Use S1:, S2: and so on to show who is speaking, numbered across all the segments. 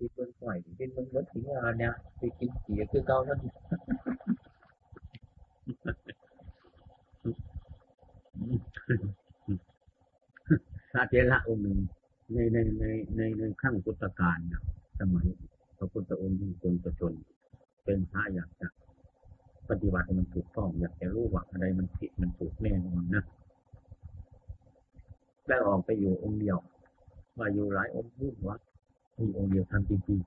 S1: กินเบิ้งหอยกินเบิ้งรถถึงงานเนี่ยไปกินเสียคือเก่านั่นพระเจระองค์หนึ่งในในในในในขั้งพุทธกาลเนี่ยสมัยพระพุทธองค์ที่คนประชน เป็นพระอยากจะปฏิบัติมันถูกต้องอยากจะรู้ว่าอะไรมันผิดมันถูกแน่นอนนะได้ออกไปอยู่องค์เดียวว่าอยู่หลายองค์พูดว่า มีองค์เดียวทำจริง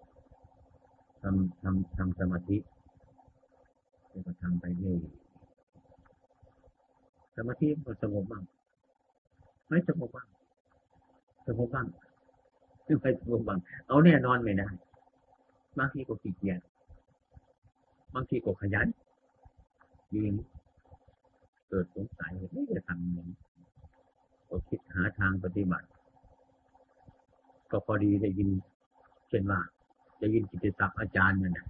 S1: ๆทำทำทำสมาธิแล้วก็ทำไปเรื่อยสมาธิก็สงบบ้างไม่สงบบ้างสงบบ้างไม่สงบบ้างเอาแน่นอนไม่ได้บางทีก็ขี้เกียจบางทีก็ขยันยืนเกิดสงสัยไม่จะทำยังไงก็คิดหาทางปฏิบัติ ก็พอดีได้ยิน เช่นว่าได้ยินกิตติศัพท์อาจารย์เนี่ยนะ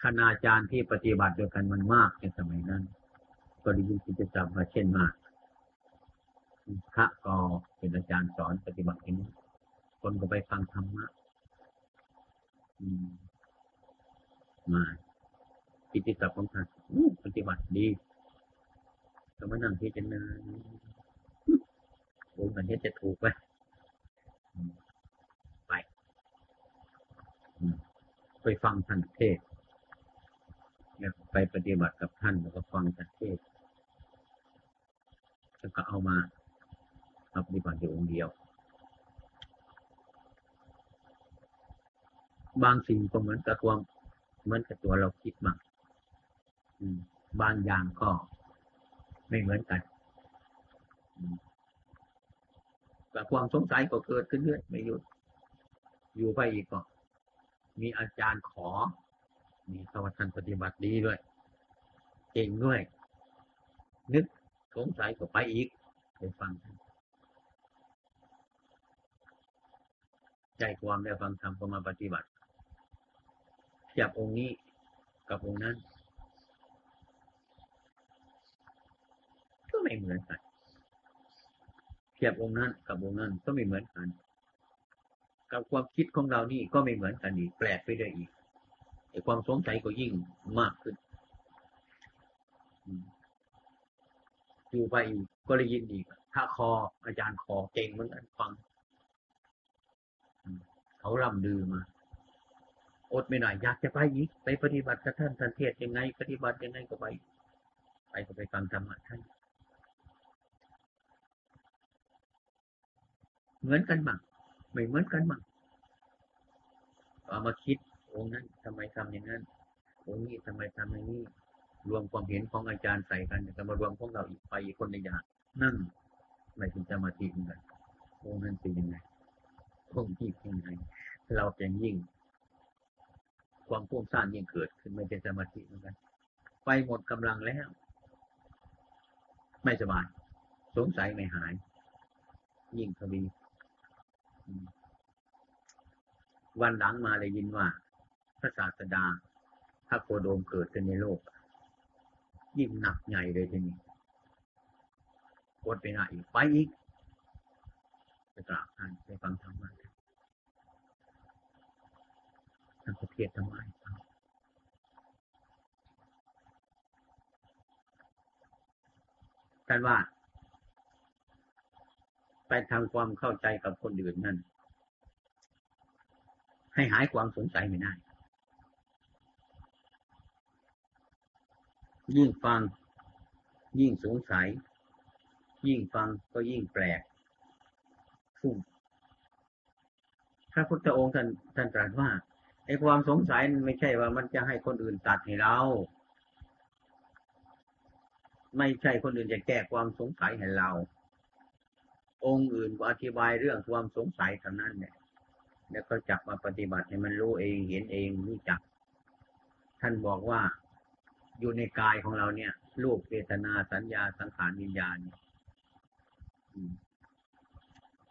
S1: คณาจารย์ที่ปฏิบัติด้วยกันมันมากในสมัยนั้น ก็ได้ยินกิตติศัพท์มาเช่นมากพระก็เป็นอาจารย์สอนปฏิบัติอย่างนี้คนก็ไปฟังธรรมะมากิตติศัพท์ของท่านปฏิบัติดีก็มานั่งพิจารณาโอ้มันนี้จะถูกไหม ไปไปฟังท่านเทศแล้วไปปฏิบัติกับท่านแล้วก็ฟังท่านเทศแล้วก็เอามาปฏิบัติอยู่องค์เดียว บางสิ่งก็เหมือนกับตัวเหมือนกับตัวเราคิดมาบางอย่างก็ไม่เหมือนกัน แต่ความสงสัยก็เกิดขึ้นเรื่อยไม่หยุด อยู่ไปอีกก็มีอาจารย์ขอ มีสวัสดิ์ปฏิบัติดีด้วย เก่งด้วย นึกสงสัยก็ไปอีกไปฟังใจความได้ฟังธรรมก็มาปฏิบัติจากองค์นี้กับองค์นั้น ก็ไม่เหมือนกัน ทียบองค์นั้นกับองค์นั้นก็ไม่เหมือนกัน กับความคิดของเรานี่ก็ไม่เหมือนกันอีกแปลกไปเลยอีกไอ้ความสงสัยก็ยิ่งมากขึ้นอยู่ไปอีกก็ได้ยินอีกถ้าคออาจารย์คอเก่งเหมือนกันฟังเขาล่ำลือมาอดไม่ได้อยากจะไปอีกไปปฏิบัติกับท่านท่านเทศยังไง ปฏิบัติยังไงก็ไป ไปก็ไปฟังธรรมะท่าน เหมือนกันบ้างไม่เหมือนกันบ้างเอามาคิดองค์นั้นทำไมทำอย่างนั้นองค์นี้ทำไมทำอย่างนี้รวมความเห็นของอาจารย์ใส่กันจะมารวมของเราอีกไปอีกคนในอย่างนั่นไม่ถึงจะมาทีเหมือนกันองค์นั้นเป็นยังไงองค์ที่เป็นยังไงเราจะยิ่ง ความพุ่งสร้างยิ่งเกิดขึ้นไม่เป็นสมาธิเหมือนกันไปหมดกำลังแล้ว ไม่สบาย สงสัยไม่หาย ยิ่งทวี วันหลังมาเลยยินว่า พระศาสดาถ้าโคโดมเกิดขึ้นในโลก ยิ่งหนักใหญ่เลยทีนี้กดไปหน้าอีกไปอีกไปกราบท่านไปฟังธรรมะท่านเทศทำไมท่านว่า ไปทำความเข้าใจกับคนอื่นนั่น ให้หายความสงสัยไม่ได้ ยิ่งฟัง ยิ่งสงสัย ยิ่งฟังก็ยิ่งแปลกฟุ้งพระพุทธองค์ท่านท่านตรัสว่าไอ้ความสงสัยมันไม่ใช่ว่ามันจะให้คนอื่นตัดให้เรา ไม่ใช่คนอื่นจะแก้ความสงสัยให้เรา องค์อื่นก็อธิบายเรื่องความสงสัยเท่านั้นเนี่ยแล้วก็จับมาปฏิบัติให้มันรู้เองเห็นเองรู้จัก ท่านบอกว่าอยู่ในกายของเราเนี่ยรูปเวทนาสัญญาสังขารวิญญาณ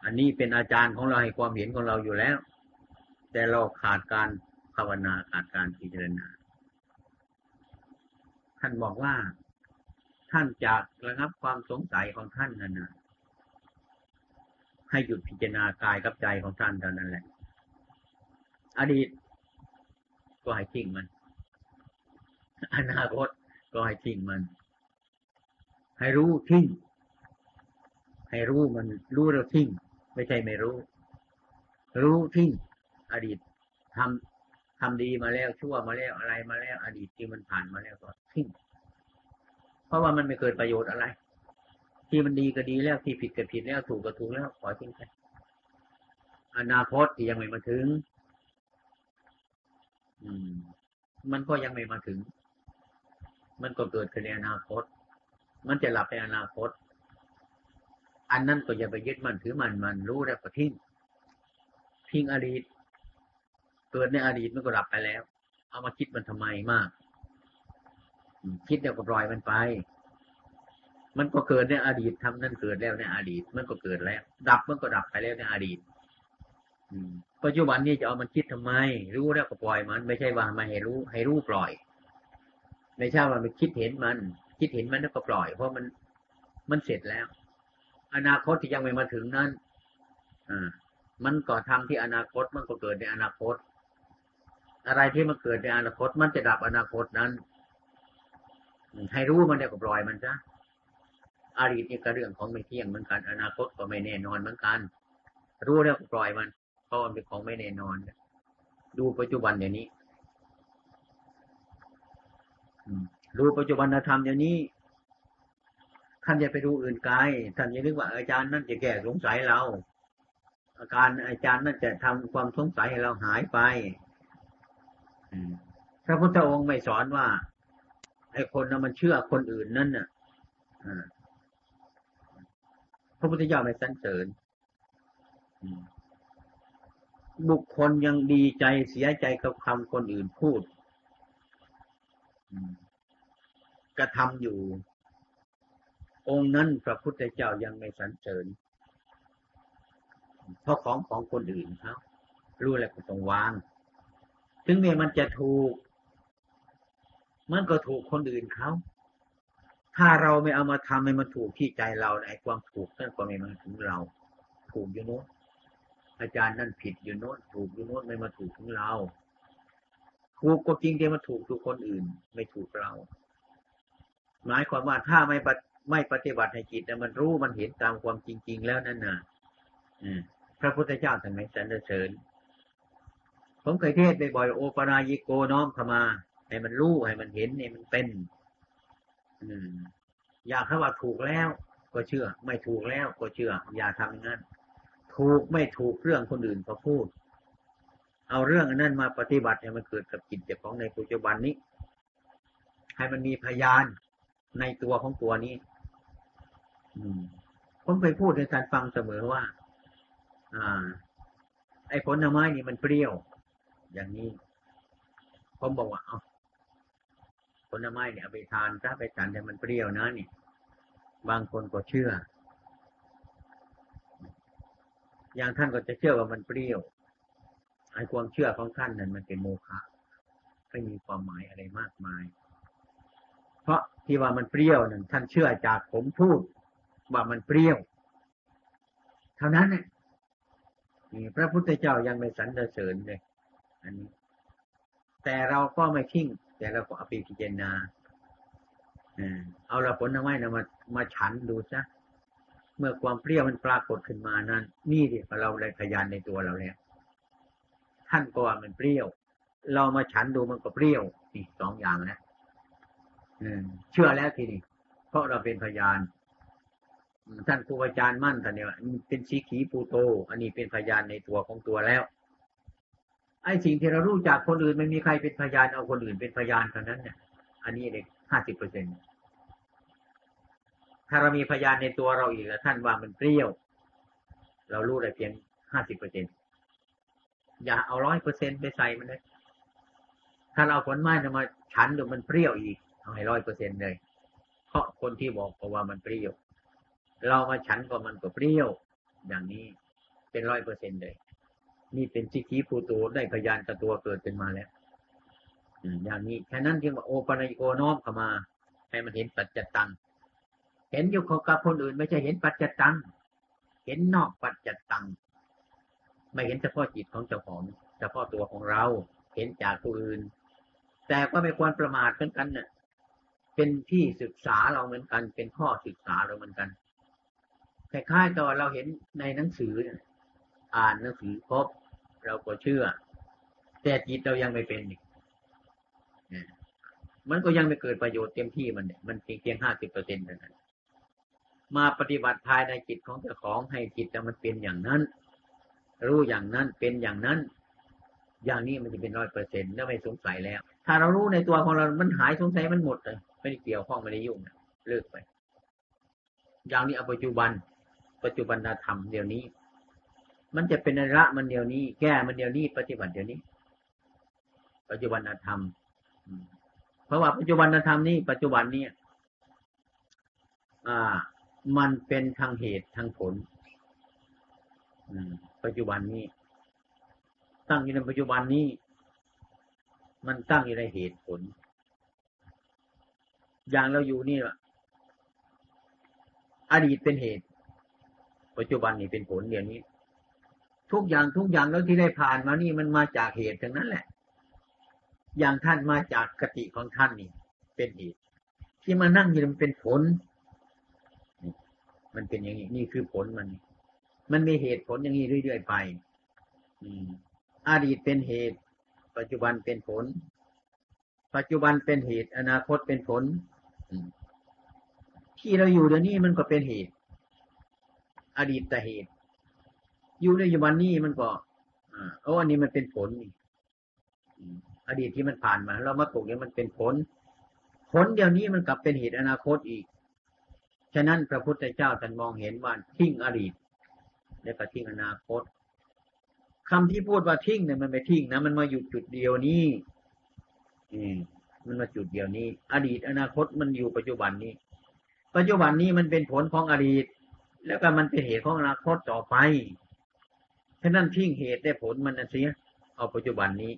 S1: อันนี้เป็นอาจารย์ของเราให้ความเห็นของเราอยู่แล้ว แต่เราขาดการภาวนาขาดการพิจารณา ท่านบอกว่า ท่านจากระงับความสงสัยของท่านนั่นนะ ให้หยุดพิจารณากายกับใจของท่านเท่านั้นแหละ อดีต ก็ให้ทิ้งมัน อนาคตก็ให้ทิ้งมัน ให้รู้ทิ้งให้รู้มันรู้แล้วทิ้งไม่ใช่ไม่รู้ รู้ทิ้งอดีตทำทำดีมาแล้วชั่วมาแล้วอะไรมาแล้ว อดีตที่มันผ่านมาแล้วก็ทิ้งเพราะว่ามันไม่เกิดประโยชน์อะไร ที่มันดีก็ดีแล้วที่ผิดก็ผิดแล้วถูกก็ถูกแล้วขอทิ้งไปอนาคตที่ยังไม่มาถึง อืม มันก็ยังไม่มาถึง มันก็เกิดขึ้นในอนาคต มันจะหลับในอนาคต อันนั้นก็อย่าไปยึดมันถือมันมันรู้แล้วก็ทิ้งทิ้งอดีต เกิดในอดีตมันก็หลับไปแล้ว เอามาคิดมันทำไมมาก คิดแล้วก็ปล่อยมันไป มันก็เกิดในอดีตทำนั่นเกิดแล้วในอดีต มันก็เกิดแล้ว ดับมันก็ดับไปแล้วในอดีตปัจจุบันนี้จะเอามันคิดทำไม รู้แล้วก็ปล่อยมัน ไม่ใช่ว่ามาให้รู้ ให้รู้ปล่อย ไม่ใช่ว่ามันคิดเห็นมัน คิดเห็นมันแล้วก็ปล่อย เพราะมันมันเสร็จแล้ว อนาคตที่ยังไม่มาถึงนั้นอ่ามันก็ทำที่อนาคตมันก็เกิดในอนาคต อะไรที่มันเกิดในอนาคต มันจะดับอนาคตนั้นให้รู้มันเนี่ยก็ปล่อยมันซะ อดีตนี่ก็เรื่องของไม่เที่ยงเหมือนกัน อนาคตก็ไม่แน่นอนเหมือนกัน รู้แล้วปล่อยมันเพราะมันเป็นของไม่แน่นอน ดูปัจจุบันอย่างนี้รู้ปัจจุบันธรรมอย่างนี้ท่านอย่าไปดูอื่นไกลท่านอย่านึกว่าอาจารย์นั่นจะแก้สงสัยเรา อาการอาจารย์นั่นจะทำความสงสัยให้เราหายไปพระพุทธองค์ไม่สอนว่าไอ้คนนั้นมันเชื่อคนอื่นนั่นน่ะ พระพุทธเจ้าไม่สรรเสริญบุคคลยังดีใจเสียใจกับคำคนอื่นพูดกระทำอยู่ องค์นั้นพระพุทธเจ้ายังไม่สรรเสริญเพราะของของคนอื่นเขารู้แล้วก็ต้องวาง ถึงแม้มันจะถูก มันก็ถูกคนอื่นเขา ถ้าเราไม่เอามาทำให้มันถูกที่ใจเราไอ้ความถูกนั่นก็ไม่มาถึงเรา ถูกอยู่โน้นอาจารย์นั่นผิดอยู่โน้นถูกอยู่โน้นไม่มาถูกถึงเราถูกก็จริงแต่มาถูกทุกคนอื่น ไม่ถูกเราหมายความว่าถ้าไม่ไม่ปฏิบัติให้จิตแต่มันรู้มันเห็นตามความจริง ๆ แล้วนั่นน่ะพระพุทธเจ้าท่านไม่สรรเสริญผมเคยเทศบ่อยโอปนายิโกน้อมเข้ามา ให้มันรู้ให้มันเห็นให้มันเป็น อยากให้ว่าถูกแล้ว ก็เชื่อ ไม่ถูกแล้วก็เชื่อ อย่าทำอย่างนั้น ถูกไม่ถูกเรื่องคนอื่นก็พูด เอาเรื่องนั้นมาปฏิบัติให้มันเกิดกับจิตเจ้าของในปัจจุบันนี้ ให้มันมีพยานในตัวของตัวนี้ อืมผมเคยพูดในการฟังเสมอว่า อ่า ไอ้ผลไม้นี่มันเปรี้ยว อย่างนี้ ผมบอกว่าเอา ผลไม้เนี่ยไปทานถ้าไปทานแต่มันเปรี้ยวนะนี่บางคนก็เชื่อ อย่างท่านก็จะเชื่อว่ามันเปรี้ยวไอ้ความเชื่อของท่านนั้นมันเป็นโมฆะไม่มีความหมายอะไรมากมาย เพราะที่ว่ามันเปรี้ยวนั่นท่านเชื่อจากผมพูดว่ามันเปรี้ยว เท่านั้นเนี่ยพระพุทธเจ้ายังไม่สรรเสริญเลยอันนี้ แต่เราก็ไม่ทิ้ง แต่เราก็เอาไปพิจารณาเอาละผลไม้นะมามาฉันดูซะเมื่อความเปรี้ยวมันปรากฏขึ้นมานั้น นี่ดิเราเลยพยานในตัวเราแล้วท่านก็ว่ามันเปรี้ยว เรามาฉันดูมันก็เปรี้ยวอีกสองอย่างแล้วเชื่อแล้วทีนี้เพราะเราเป็นพยาน ท่านครูอาจารย์มั่นท่านเนี่ยเป็นสีขีปูโต อันนี้เป็นพยานในตัวของตัวแล้ว ไอ้สิ่งที่เรารู้จากคนอื่นไม่มีใครเป็นพยานเอาคนอื่นเป็นพยานเท่านั้นเนี่ย อันนี้เด็กห้าสิบเปอร์เซ็นถ้าเรามีพยานในตัวเราอีกแล้วท่านว่ามันเปรี้ยว เรารู้ได้เพียงห้าสิบเปอร์เซ็นอย่าเอาร้อยเปอร์เซ็นไปใส่มันเลยถ้าเราผลไม้มาฉันดูมันเปรี้ยวอีกเอาให้ร้อยเปอร์เซ็นเลย เพราะคนที่บอกว่ามันเปรี้ยว เรามาฉันก็มันก็เปรี้ยว อย่างนี้เป็นร้อยเปอร์เซ็นเลย นี่เป็นจิกีภูโตได้พยานกับตัวเกิดเป็นมาแล้วอย่างนี้แค่นั้นจึงว่าโอปัญโกน้อมเข้ามาให้มันเห็นปัจจตังเห็นอยู่กับคนอื่น ไม่ใช่เห็นปัจจตังเห็นนอกปัจจตังไม่เห็นเฉพาะจิตของเจ้าของเฉพาะตัวของเรา เห็นจากผู้อื่น แต่ก็ไม่ควรประมาทเหมือนกันเนะ่ยเป็นที่ศึกษาเราเหมือนกัน เป็นข้อศึกษาเราเหมือนกันคล้ายๆกับเราเห็นในหนังสือ อ่านหนังสือพบ เราก็เชื่อ แต่จิตเรายังไม่เป็นอีกมันก็ยังไม่เกิดประโยชน์เต็มที่มันมันเพียงเพียงห้าสิบเปอร์เซ็นต์เท่านั้นมาปฏิบัติภายในจิตของเจ้าของให้จิตมันเป็นอย่างนั้น รู้อย่างนั้นเป็นอย่างนั้น อย่างนี้มันจะเป็นร้อยเปอร์เซ็นต์แล้วไม่สงสัยแล้ว ถ้าเรารู้ในตัวของเรา มันหายสงสัยมันหมดเลยไม่ได้เกี่ยวข้องไม่ได้ยุ่งเลิกไป อย่างนี้เอาปัจจุบัน ปัจจุบันธรรมเดี๋ยวนี้ มันจะเป็นระมันเดียวนี้ แก้มันเดียวนี้ ปฏิบัติเดียวนี้ ปัจจุบันธรรมเพราะว่าปัจจุบันธรรมนี้ปัจจุบันนี้อ่า มันเป็นทางเหตุทางผลปัจจุบันนี้ ตั้งอยู่ในปัจจุบันนี้ มันตั้งอยู่ในเหตุผล อย่างเราอยู่นี่ละอดีตเป็นเหตุ ปัจจุบันนี่เป็นผลเดี๋ยวนี้ ทุกอย่างทุกอย่างแล้วที่ได้ผ่านมานี่มันมาจากเหตุทั้งนั้นแหละ อย่างท่านมาจากกติของท่านนี่ เป็นเหตุ ที่มานั่งอยู่มันเป็นผล มันเป็นอย่างนี้นี่คือผลมัน มันมีเหตุผลอย่างนี้เรื่อยๆไปอดีตเป็นเหตุ ปัจจุบันเป็นผล ปัจจุบันเป็นเหตุ อนาคตเป็นผลที่เราอยู่เดี๋ยวนี้มันก็เป็นเหตุ อดีตแต่เหตุ อยู่ในปัจจุบันนี้มันก็อ่าโอ้อันนี้มันเป็นผลนี่อดีตที่มันผ่านมา เรามาตกเนี่ยมันเป็นผล ผลเดียวนี้มันกลับเป็นเหตุอนาคตอีก ฉะนั้นพระพุทธเจ้าท่านมองเห็นว่าทิ้งอดีตแล้วก็ทิ้งอนาคตคำที่พูดว่าทิ้งเนี่ยมันไม่ทิ้งนะมันมาอยู่จุดเดียวนี้อืมมันมาจุดเดียวนี้ อดีตอนาคตมันอยู่ปัจจุบันนี้ ปัจจุบันนี้มันเป็นผลของอดีต แล้วก็มันเป็นเหตุของอนาคตต่อไป ฉะนั้นทิ้งเหตุได้ผลมันนะเสียเอาปัจจุบันนี้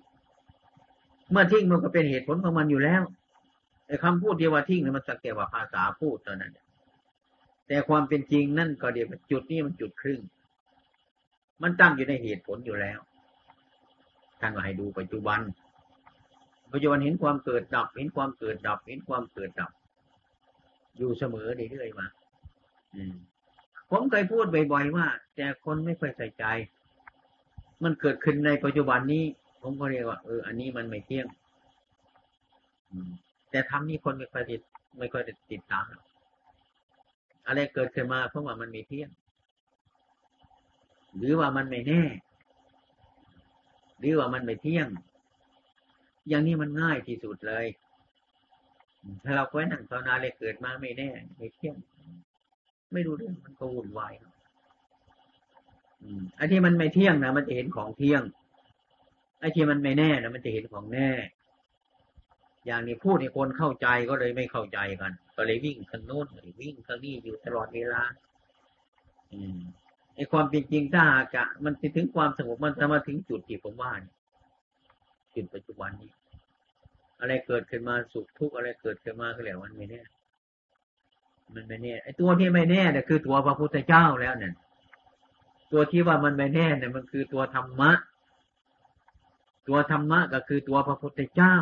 S1: เมื่อทิ้งมันก็เป็นเหตุผลของมันอยู่แล้วไอ้คำพูดเดียวว่าทิ้งเนี่ยมันสักแต่ว่าภาษาพูดเท่านั้น แต่ความเป็นจริงนั่นก็เดียวจุดนี้มันจุดครึ่ง มันตั้งอยู่ในเหตุผลอยู่แล้วท่านว่าให้ดูปัจจุบัน ปัจจุบันเห็นความเกิดดับ เห็นความเกิดดับ เห็นความเกิดดับ อยู่เสมอเรื่อยๆมาผมเคยพูดบ่อยๆว่า แต่คนไม่ค่อยใส่ใจ มันเกิดขึ้นในปัจจุบันนี้ ผมก็เรียกว่าเอออันนี้มันไม่เที่ยงแต่ทำนี่คนไม่ค่อยติดไม่ค่อยติดตามอะไรเกิดขึ้นมาเพราะว่ามันไม่เที่ยง หรือว่ามันไม่แน่ หรือว่ามันไม่เที่ยง อย่างนี้มันง่ายที่สุดเลย ถ้าเราไว้นั่งภาวนาเลยเกิดมาไม่แน่ ไม่เที่ยง ไม่รู้เรื่องมันก็วุ่นวายอัน ไอ้ที่มันไม่เที่ยงนะมันจะเห็นของเที่ยง ไอ้ที่มันไม่แน่นะมันจะเห็นของแน่ อย่างนี้พูดให้คนเข้าใจก็เลยไม่เข้าใจกัน ก็เลยวิ่งทางโน้นวิ่งทางนี้อยู่ตลอดเวลา อืมไอ้ความเป็นจริงถ้าหากะมันถึงความสงบมันจะมาถึงจุดที่ผมว่าจุดปัจจุบันนี้ อะไรเกิดขึ้นมาสุขทุกข์อะไรเกิดขึ้นมาก็แล้วมันไม่แน่มันไม่แน่ไอ้ตัวที่ไม่แน่เนี่ยคือตัวพระพุทธเจ้าแล้วเนี่ย ตัวที่ว่ามันไม่แน่เนี่ยมันคือตัวธรรมะ ตัวธรรมะก็คือตัวพระพุทธเจ้า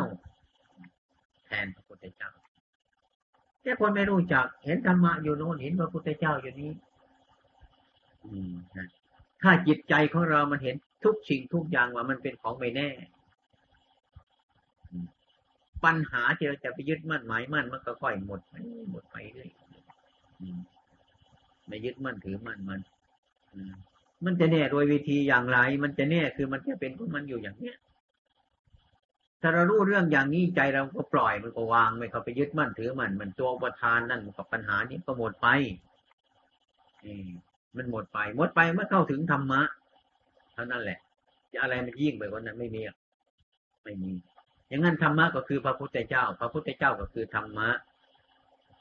S1: แทนพระพุทธเจ้าแต่คนไม่รู้จัก เห็นธรรมะอยู่โน้นเห็นพระพุทธเจ้าอยู่นี้ถ้าจิตใจของเรามันเห็นทุกสิ่งทุกอย่างว่ามันเป็นของไม่แน่ ปัญหาที่เราจะไปยึดมั่นหมายมั่นมันก็ค่อยหมดไปหมดไปเรื่อยไม่ยึดมั่นถือมั่นมัน มันจะแน่โดยวิธีอย่างไร มันจะแน่คือมันจะเป็นของมันอยู่อย่างเนี้ยถ้าเรารู้เรื่องอย่างนี้ใจเราก็ปล่อยมันก็วางไม่เข้าไปยึดมั่นถือมันมันตัวประทานนั่นกับปัญหานี้ก็หมดไปมันหมดไป หมดไปเมื่อเข้าถึงธรรมะเท่านั้นแหละ จะอะไรมันยิ่งไปกว่านั้นไม่มีไม่มี อย่างนั้นธรรมะก็คือพระพุทธเจ้า พระพุทธเจ้าก็คือธรรมะ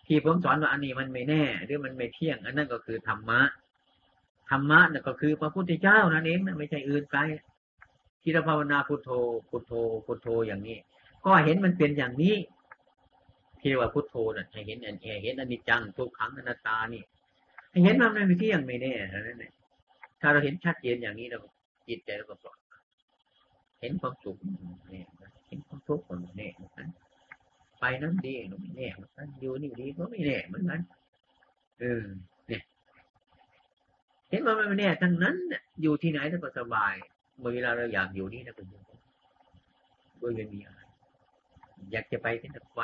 S1: ที่ผมสอนว่าอันนี้มันไม่แน่ หรือมันไม่เที่ยง อันนั้นก็คือธรรมะ ธรรมะนั่นก็คือพระพุทธเจ้านั่นเองไม่ใช่อื่นไกลที่เราภาวนาพุทโธพุทโธพุทโธอย่างนี้ ก็เห็นมันเป็นอย่างนี้ที่ว่าพุทโธน่ะเห็นอันเห็นอนิจจังทุกขังอนัตตานี่เห็นมันไม่เที่ยงไม่แน่นั่นเองถ้าเราเห็นชัดเจนอย่างนี้เราจิตใจเราก็ปลอดเห็นความสุขเนี่ยเห็นความทุกข์คนเนี่ยไปนั้นดีเราไม่แน่เหมือนกันอยู่นี่ดีก็ไม่แน่เหมือนกันเออ เห็นว่ามันไม่แน่ทั้งนั้นอยู่ที่ไหนก็สบายเมื่อเวลาเราอยากอยู่นี่นะคุณโยมโดยไม่มีอะไรอยากจะไปที่ไหนไป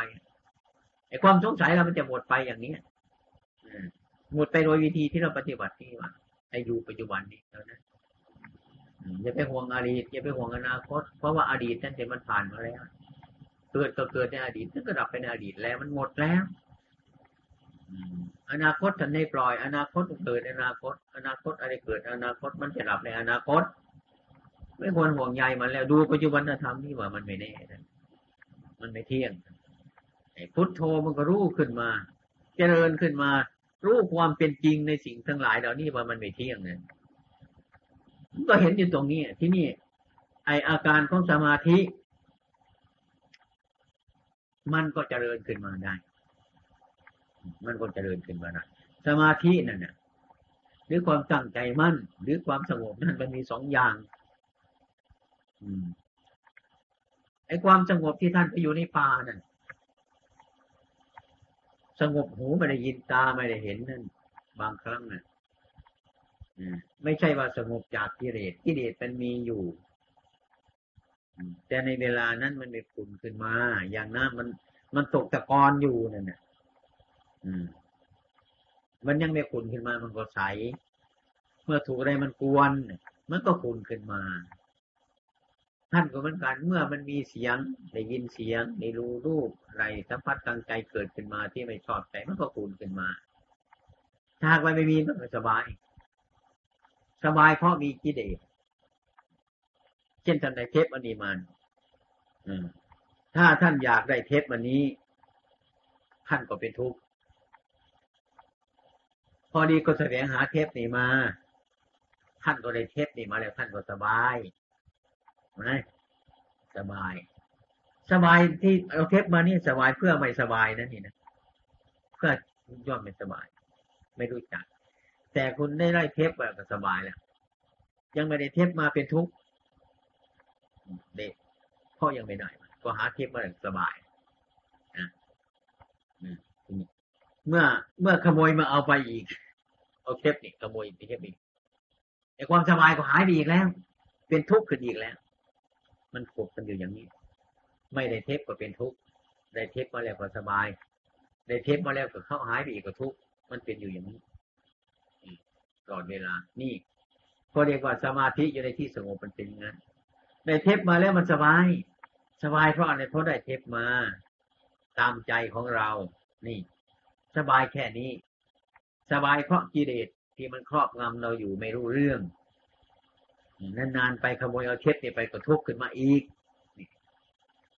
S1: ไอ้ความสงสัยเรามันจะหมดไปอย่างนี้หมดไปโดยวิธีที่เราปฏิบัติที่ว่าไอ้อยู่ปัจจุบันนี้เท่านั้นอย่าไปห่วงอดีตอย่าไปห่วงอนาคต เพราะว่าอดีตนั่นเดี๋ยวมันผ่านมาแล้ว เกิดก็เกิดในอดีตนั่นก็ดับไปในอดีตแล้วมันหมดแล้ว อนาคตท่านให้ปล่อย อนาคตเกิดในอนาคต อนาคตอะไรเกิด อนาคตมันจะดับในอนาคต ไม่ควรห่วงใยมันแล้วดูปัจจุบันธรรมนี่ว่ามันไม่แน่มันไม่เที่ยงพุทโธมันก็รู้ขึ้นมา เจริญขึ้นมา รู้ความเป็นจริงในสิ่งทั้งหลายเหล่านี้ว่ามันไม่เที่ยงเนี่ยก็เห็นอยู่ตรงนี้ที่นี่ ไออาการของสมาธิ มันก็เจริญขึ้นมาได้ มันก็เจริญขึ้นมาได้สมาธินั่นน่ะหรือความตั้งใจมั่น หรือความสงบนั่นมันมีสองอย่าง อืมไอ้ความสงบที่ท่านไปอยู่ในป่านั่นสงบหูไม่ได้ยินตาไม่ได้เห็นนั่นบางครั้งน่ะไม่ใช่ว่าสงบจากกิเลสกิเลสมันมีอยู่ แต่ในเวลานั้นมันไม่ขุนขึ้นมา อย่างนั้นมันมันตกตะกอนอยู่นั่นน่ะ มันยังไม่ขุนขึ้นมา มันก็ใส เมื่อถูกอะไรมันกวน มันก็ขุนขึ้นมา ท่านก็เหมือนกัน เมื่อมันมีเสียง ได้ยินเสียง ได้รู้รูปอะไรสัมผัสทางใจเกิดขึ้นมาที่ไม่ชอบใจ มันก็คูณขึ้นมา ถ้าหากไม่มีมันก็สบาย สบายเพราะมีกิเลส เช่นท่านได้เทปอันนี้มันถ้าท่านอยากได้เทปวันนี้ ท่านก็เป็นทุกข์ พอดีก็แสวงหาเทปนี้มา ท่านก็ได้เทปนี้มาแล้วท่านก็สบายไหมสบาย สบายที่เอาเทปมานี่สบายเพื่อไม่สบายนั่นนี่นะเพื่อย่อมไม่สบาย ไม่รู้จัก แต่คุณได้ไล่เทปแบบสบายแล้วยังไม่ได้เทปมาเป็นทุกข์เด็กพ่อยังไม่ได้ก็หาเทปมาสบายนะ เมื่อเมื่อขโมยมาเอาไปอีกเอาเทปนี่ขโมยไปเทปอีกไอ้ความสบายก็หายไปอีกแล้ว เป็นทุกข์ขึ้นอีกแล้ว มันขบกันอยู่อย่างนี้ ไม่ได้เทปก็เป็นทุกข์ได้เทปมาแล้วก็สบายได้เทปมาแล้วก็เข้าหายไปอีกก็ทุกข์มันเป็นอยู่อย่างนี้ตลอดเวลา นี่ก็เรียกว่าสมาธิอยู่ในที่สงบมันเป็นอย่างนั้นได้เทปมาแล้วมันสบาย สบายเพราะอะไรเพราะได้เทปมา ตามใจของเรา นี่ สบายแค่นี้ สบายเพราะกิเลสที่มันครอบงำเราอยู่ไม่รู้เรื่องนานๆไปขโมยเอาเช็ดนี่ไปกระทุกขึ้นมาอีก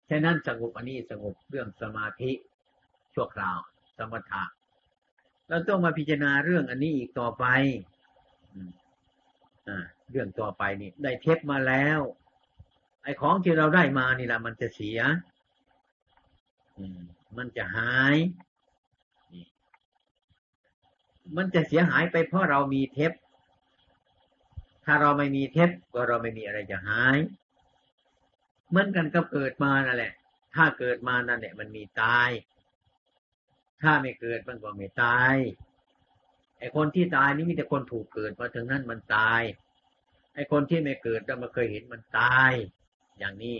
S1: แค่นั้นสงบอันนี้สงบเรื่องสมาธิชั่วคราว สมถะเราต้องมาพิจารณาเรื่องอันนี้อีกต่อไปอเรื่องต่อไปนี่ ได้เทปมาแล้ว ไอ้ของที่เราได้มานี่แหละมันจะเสียมันจะหาย มันจะเสียหายไปเพราะเรามีเทปถ้าเราไม่มีเทปก็เราไม่มีอะไรจะหาย เหมือนกันก็เกิดมานั่นแหละ ถ้าเกิดมานั่นแหละมันมีตาย ถ้าไม่เกิดมันก็ไม่ตายไอ้คนที่ตายนี่มีแต่คนถูกเกิดมาถึงนั้นมันตาย ไอ้คนที่ไม่เกิดเรามาเคยเห็นมันตาย อย่างนี้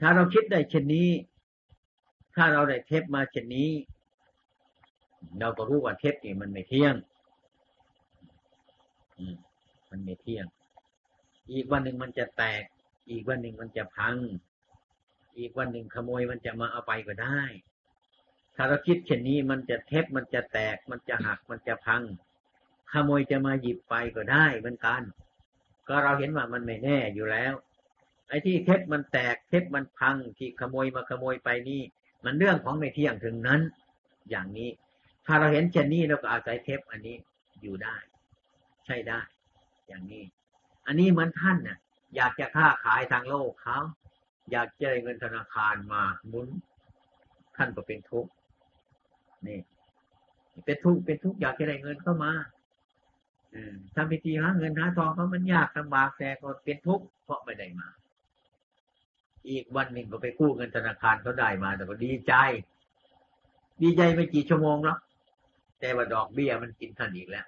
S1: ถ้าเราคิดได้เช่นนี้ ถ้าเราได้เทปมาเช่นนี้ เราก็รู้ว่าเทปนี่มันไม่เที่ยงมันไม่เที่ยง อีกวันหนึ่งมันจะแตก อีกวันหนึ่งมันจะพัง อีกวันหนึ่งขโมยมันจะมาเอาไปก็ได้ ถ้าเราคิดเช่นนี้มันจะเทปมันจะแตก มันจะหัก มันจะพัง ขโมยจะมาหยิบไปก็ได้เหมือนกัน ก็เราเห็นว่ามันไม่แน่อยู่แล้ว ไอ้ที่เทปมันแตก เทปมันพัง ที่ขโมยมาขโมยไปนี่ มันเรื่องของไม่เที่ยงถึงนั้น อย่างนี้ ถ้าเราเห็นเช่นนี้เราก็อาศัยเทปอันนี้อยู่ได้ ใช่ได้ อย่างนี้ อันนี้เหมือนท่านน่ะ อยากจะค้าขายทางโลกเขาอยากจะได้เงินธนาคารมาหมุน ท่านก็เป็นทุกข์นี่เป็นทุกข์เป็นทุกข์อยากจะได้เงินเข้ามาทำพิธีหาเงินหาทองเขามันยากลำบากแต่ก็เป็นทุกข์เพราะไม่ได้มา อีกวันหนึ่งก็ไปกู้เงินธนาคารเขาได้มา แต่ก็ดีใจ ดีใจไม่กี่ชั่วโมงแล้ว แต่ว่าดอกเบี้ยมันกินท่านอีกแล้ว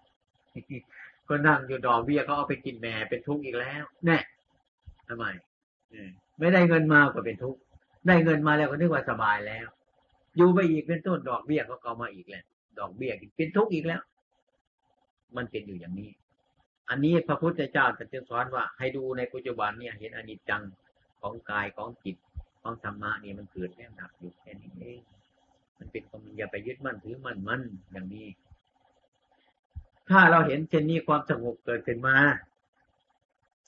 S1: ก็นั่งอยู่ดอกเบี้ยก็เอาไปกินแหม่เป็นทุกข์อีกแล้ว แน่ทำไมไม่ได้เงินมาก็เป็นทุกข์ได้เงินมาแล้วก็นึกว่าสบายแล้ว อยู่ไปอีกเป็นต้นดอกเบี้ยก็เอามาอีกแล้วดอกเบี้ยเป็นทุกข์อีกแล้ว มันเป็นอยู่อย่างนี้ อันนี้พระพุทธเจ้าจะสอนว่า ให้ดูในปัจจุบันเนี่ย เห็นอนิจจังของกายของจิตของธรรมะนี่มันเกิดแล้วดับอยู่แค่นี้เอง มันเป็นความอย่าไปยึดมั่นถือมั่นมันอย่างนี้ ถ้าเราเห็นเช่นนี้ความสงบเกิดขึ้นมา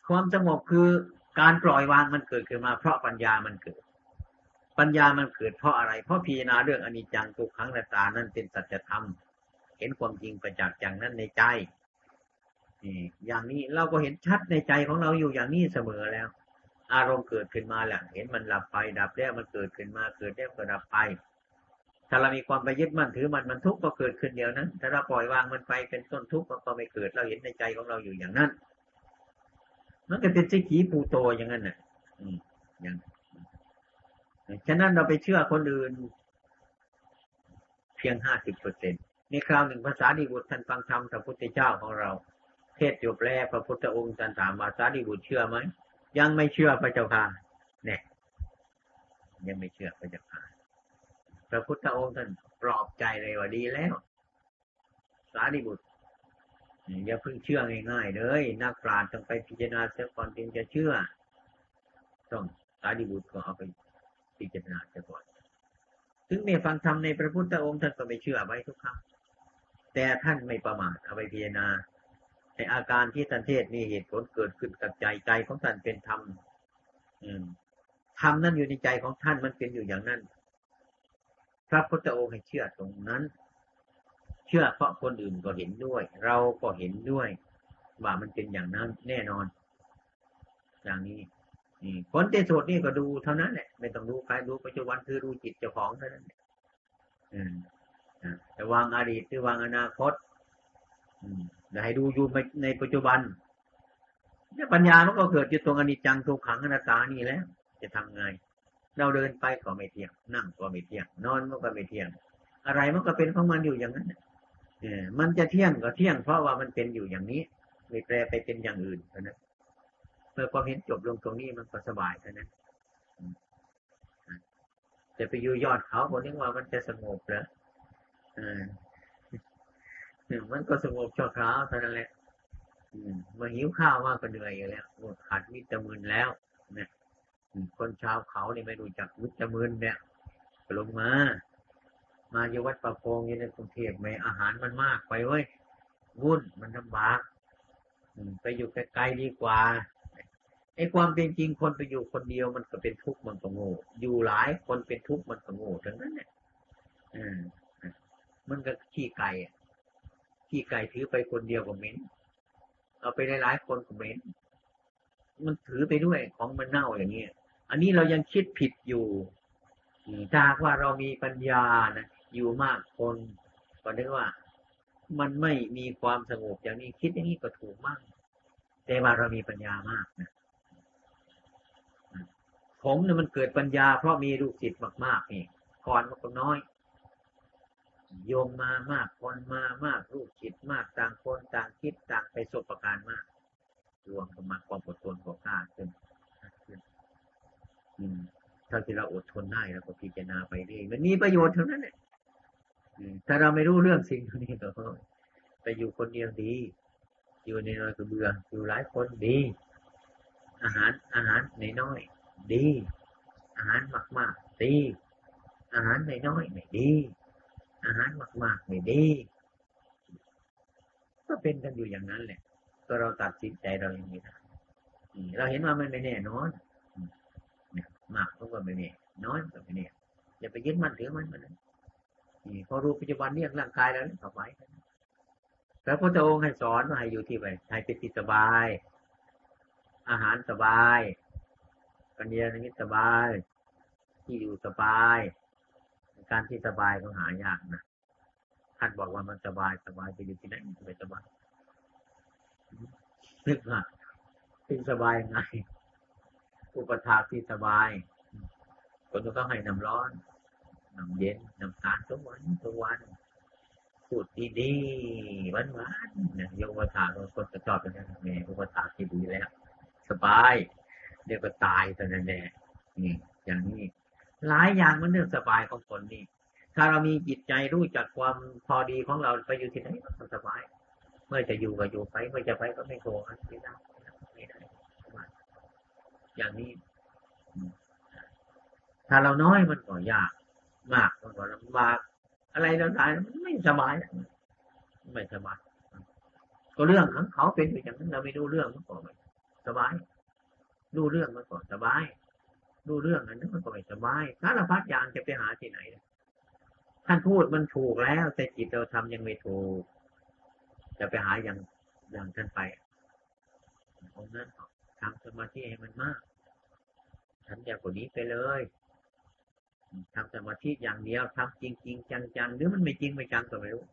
S1: ความสงบคือการปล่อยวางมันเกิดขึ้นมา เพราะปัญญามันเกิด ปัญญามันเกิดเพราะอะไร เพราะพิจารณาเรื่องอนิจจังทุกขังและตานั่นเป็นสัจธรรม เห็นความจริงประจักษ์อย่างนั้นในใจนี่อย่างนี้เราก็เห็นชัดในใจของเราอยู่อย่างนี้เสมอแล้ว อารมณ์เกิดขึ้นมาแหละเห็นมันหลับไป ดับแล้วมันเกิดขึ้นมาเกิดแล้วก็ดับไป ถ้าเรามีความไปยึดมั่นถือมันมันทุกข์ก็เกิดขึ้นเดียวนั้นถ้าเราปล่อยวางมันไปเป็นต้นทุกข์ก็ไม่เกิด เราเห็นในใจของเราอยู่อย่างนั้นมันก็เป็นสิกีปูโตอย่างนั้นน่ะอย่างฉะนั้นเราไปเชื่อคนอื่น เพียงห้าสิบเปอร์เซ็นต์ในคราวหนึ่งภาษาดีบุตรท่านฟังธรรมพระพุทธเจ้าของเรา เทศจบแล้วพระพุทธองค์ท่านถามภาษาดีบุตรเชื่อไหมยังไม่เชื่อพระเจ้าค่ะเนี่ยยังไม่เชื่อพระเจ้าค่ะ พระพุทธองค์ท่านปลอบใจเลยว่าดีแล้ว สารีบุตรอย่าเพิ่งเชื่อง่ายๆเลยนักปราชญ์ต้องไปพิจารณาเสียก่อนจึงจะเชื่อ ต้องสารีบุตรก็เอาไปพิจารณาเสียก่อน ถึงไม่ฟังธรรมในพระพุทธองค์ท่านก็ไม่เชื่อไว้ทุกครั้งแต่ท่านไม่ประมาทเอาไปพิจารณาในอาการที่ท่านเทศมีเหตุผลเกิดขึ้นกับใจใจของท่านเป็นธรรมธรรมนั่นอยู่ในใจของท่านมันเป็นอยู่อย่างนั้น พระพุทธองค์ให้เชื่อตรงนั้น เชื่อเพราะคนอื่นก็เห็นด้วย เราก็เห็นด้วย ว่ามันเป็นอย่างนั้นแน่นอน อย่างนี้นี่ผลเตโสดนี่ก็ดูเท่านั้นแหละไม่ต้องดูใครดูปัจจุบันคือดูจิตเจ้าของเท่านั้นอืมจะวางอดีตหรือวางอนาคตอืมให้ดูอยู่ในปัจจุบันเนี่ยปัญญามันก็เกิดอยู่ตรงอนิจจังทุกขังอนัตตานี่แล้ว จะทำไง เราเดินไปก็ไม่เที่ยง นั่งก็ไม่เที่ยง นอนมันก็ไม่เที่ยง อะไรมันก็เป็นของมันอยู่อย่างนั้นเออมันจะเที่ยงก็เที่ยงเพราะว่ามันเป็นอยู่อย่างนี้ ไม่แปลไปเป็นอย่างอื่นเท่านั้นเมื่อความเห็นจบลงตรงนี้มันก็สบายเท่านั้นจะไปอยู่ยอดเขาบอกนึกว่ามันจะสงบเหรออมันก็สงบชั่วคราวเท่านั้นแหละมาหิวข้าวมากก็เหนื่อยอยู่แล้วขาดวิตามินแล้วเนี่ย คนชาวเขาเนี่ยไม่รู้จักวิจมืนเนี่ยลงมา มาอยู่วัดประโพงอยู่ในกรุงเทพไม่อาหารมันมากไปเว้ยวุ่นมันลำบากไปอยู่ไกลๆดีกว่าไอ้ความเป็นจริงคนไปอยู่คนเดียวมันก็เป็นทุกข์มันก็โง่ อยู่หลายคนเป็นทุกข์มันก็โง่ทั้งนั้นเนี่ยอืมมันก็ขี้ไก่ขี้ไก่ถือไปคนเดียวก็เหม็น เอาไปหลายๆคนก็เหม็น มันถือไปด้วยของมันเน่าอย่างนี้ อันนี้เรายังคิดผิดอยู่ถ้าว่าเรามีปัญญานะอยู่มากคนก็นึกว่า มันไม่มีความสงบอย่างนี้คิดอย่างนี้ก็ถูกมากแต่ว่าเรามีปัญญามากนะผมเนี่ยมันเกิดปัญญา เพราะมีลูกศิษย์มากๆนี่ก่อนมันก็น้อย โยมมามากคนมามากลูกศิษย์มากต่างคนต่างคิดต่างไปสบประการมากรวมกันมาความอดทนของข้าขึ้น ถ้าที่เราอดทนได้แล้วก็พิจารณาไปเรื่อยมันมีประโยชน์เท่านั้นแหละถ้าเราไม่รู้เรื่องสิ่งนี้ก็ไปอยู่คนเดียวดี อยู่ในน้อยก็เบื่ออยู่หลายคนดี อาหารอาหารในน้อย ดี อาหารมากมากดี อาหารในน้อยไม่ดี อาหารมากมากไม่ดี ก็เป็นกันอยู่อย่างนั้นแหละ ก็เราตัดสินใจเราอย่างนี้นะเราเห็นว่ามันไม่แน่นอน มากก็ไม่เนี่น้อยก็ไม่เนี่อย่าไปยึดมั่นถือมันมันนี่พอรู้ปัจจุบันเนี่ยร่างกายแล้วต่อไปแล้วพระเจ้าองค์ให้สอนว่าให้อยู่ที่ไปให้เป็นที่สบาย อาหารสบายปัญญานิสบาย ที่อยู่สบาย การที่สบายก็หายากนะท่านบอกว่ามันสบายสบายไปอยู่ที่ไหนไม่สบายนึกว่าที่สบายไง อุปทาที่สบาย คนต้องให้น้ำร้อนน้ำเย็นน้ำตาลทุกวันทุกวันพูดดีๆหวานๆเนี่ยยกอุปทาเราคนจะชอบเป็นแม่อุปทาที่ดีแล้ว สบายเดี๋ยวก็ตายตอนนั้นแน่นี่อย่างนี้หลายอย่างมันเรื่องสบายของคนนี่ถ้าเรามีจิตใจรู้จักความพอดีของเราไปอยู่ที่ไหนก็สบาย เมื่อจะอยู่ก็อยู่ไป เมื่อจะไปก็ไม่โกรธไม่ได้ไม่ได้ อย่างนี้ ถ้าเราน้อยมันก็ยาก มากมันก็ลำบาก อะไรเราได้ไม่สบายไม่สบายก็เรื่องของเขาเป็นอย่างนั้นเราไม่รู้เรื่องมันก็ไม่สบายรู้เรื่องมันก็สบายรู้เรื่องนั้นมันก็ไม่สบายสารพัดอย่างจะไปหาที่ไหนท่านพูดมันถูกแล้ว แต่จิตเราทำยังไม่ถูก จะไปหาอย่างอย่างท่านไปองนั้น ทำสมาธิให้มันมากทำอย่างกว่านี้ไปเลยทำสมาธิอย่างเดียวทำจริงจริงจังจังหรือมันไม่จริงไม่จังก็ไม่รู้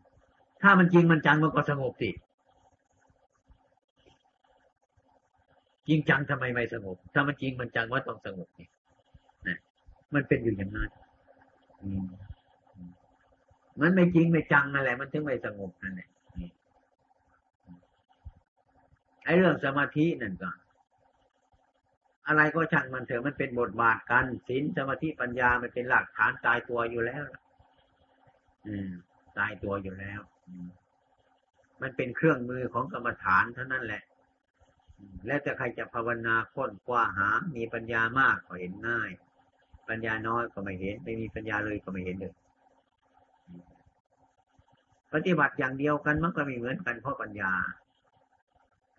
S1: ถ้ามันจริงมันจังมันก็สงบสิจริงจังทำไมไม่สงบ ถ้ามันจริงมันจังว่าต้องสงบนี่นะมันเป็นอยู่อย่างนั้นมันไม่จริงไม่จังอะไรมันถึงไม่สงบนั่นแหละไอ้เรื่องสมาธินั่นก็ อะไรก็ช่างมันเถอะมันเป็นบทบาทกันศีลสมาธิปัญญามันเป็นหลักฐานตายตัวอยู่แล้ว อืม ตายตัวอยู่แล้วมันเป็นเครื่องมือของกรรมฐานเท่านั้นแหละ แล้วจะใครจะภาวนาค้นคว้าหา มีปัญญามากก็เห็นง่าย ปัญญาน้อยก็ไม่เห็น ไม่มีปัญญาเลยก็ไม่เห็นเลยปฏิบัติอย่างเดียวกันมันก็ไม่เหมือนกันเพราะปัญญา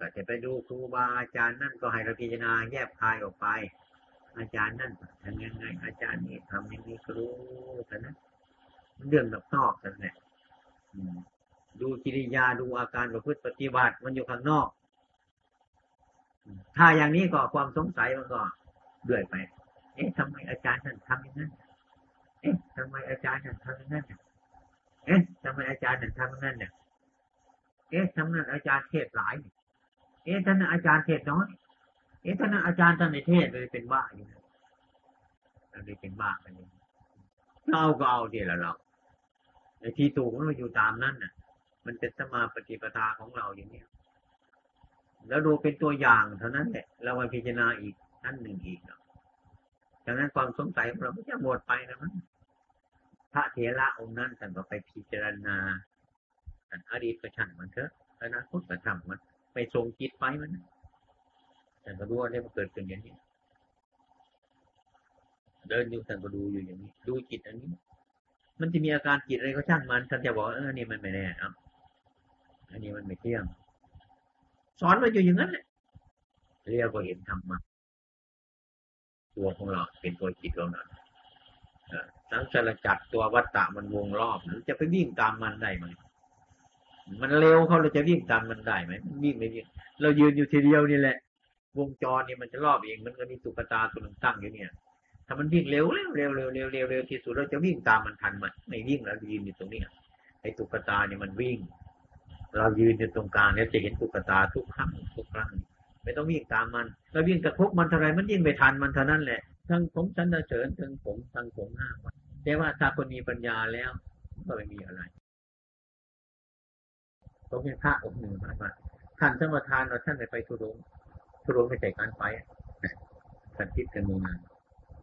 S1: ก็จะไปดูครูบาอาจารย์นั่นก็ให้เราพิจารณาแยกคายออกไป อาจารย์นั่นทำยังไง อาจารย์นี่ทำย่างนี้ก็รู้แต่นั้นเรื่องนอกกันแหละดูกิริยาดูอาการประพฤติปฏิบัติมันอยู่ข้างนอก ถ้าอย่างนี้ก็ความสงสัยมันก็เดือยไป เอ๊ะทำไมอาจารย์ท่านทำอย่างนั้น เอ๊ะทำไมอาจารย์ท่านทำอย่างนั้น เอ๊ะทำไมอาจารย์ท่านทำอย่างนั้นเนี่ย เอ๊ะทำนั้นอาจารย์เทศหลายเเอ๊ะท่านอาจารย์เทศน้อยเอ๊ะท่านอาจารย์ท่านในเทศเลยเป็นบ้าอยู่นะเลยเป็นบ้าไปเลยเราก็เอาเดียวเราในที่ถูกมันอยู่ตามนั้นน่ะ มันเป็นสมาปฏิปทาของเราอย่างนี้แล้วดูเป็นตัวอย่างเท่านั้นแหละเราไปพิจารณาอีกท่านหนึ่งอีกดังนั้นความสงสัยของเราไม่จะหมดไปนะมันพระเถระองค์นั้นท่านก็ไปพิจารณาอดีตก็ช่างมันเถอะอนาคตก็ช่างมัน ไปทรงจิตไปมันแต่ก็รู้ว่าเนี่ยมันเกิดขึ้นอย่างนี้ เดินอยู่แต่ก็ดูอยู่อย่างนี้ ดูจิตอันนี้ มันจะมีอาการจิตอะไรก็ช่างมันท่านจะบอกเออนี่มันไม่แน่ครับอันนี้มันไม่เที่ยง สอนมาอยู่อย่างนั้นแหละเรียกว่าเห็นธรรมมาตัวของเราเป็นตัวจิตเรานั้นทั้งสารจักรตัววัตตะมันวงรอบหรือจะไปวิ่งตามมันได้ไหม มันเร็วเขาเราจะวิ่งตามมันได้ไหมวิ่งไม่วิ่งเรายืนอยู่ทีเดียวนี่แหละ วงจรนี่มันจะรอบเอง มันก็มีตุ๊กตาตัวหนึ่งตั้งอยู่เนี่ย ถ้ามันวิ่งเร็วเร็วเร็วเร็วเร็วเร็วเร็วที่สุดเราจะวิ่งตามมันทันมันไม่วิ่งแล้วยืนอยู่ตรงนี้ไอ้ตุ๊กตาเนี่ยมันวิ่ง เรายืนอยู่ตรงกลางเนี่ยจะเห็นตุ๊กตาทุกครั้งทุกครั้งไม่ต้องวิ่งตามมันเราวิ่งกระทบมันเท่าไรมันยิ่งไปทันมันเท่านั้นแหละทั้งผมชั้นเฉินทั้งผมทั้งผมห้าแต่ว่าถ้าคนมีปัญญาแล้วก็ไม่มีอะไร ตรงนี้พระองค์หนึ่งมาว่าท่านท่านประธานเราท่านไปไปทุรงทุรงไม่ใช่การไปท่านคิดกันมีงาน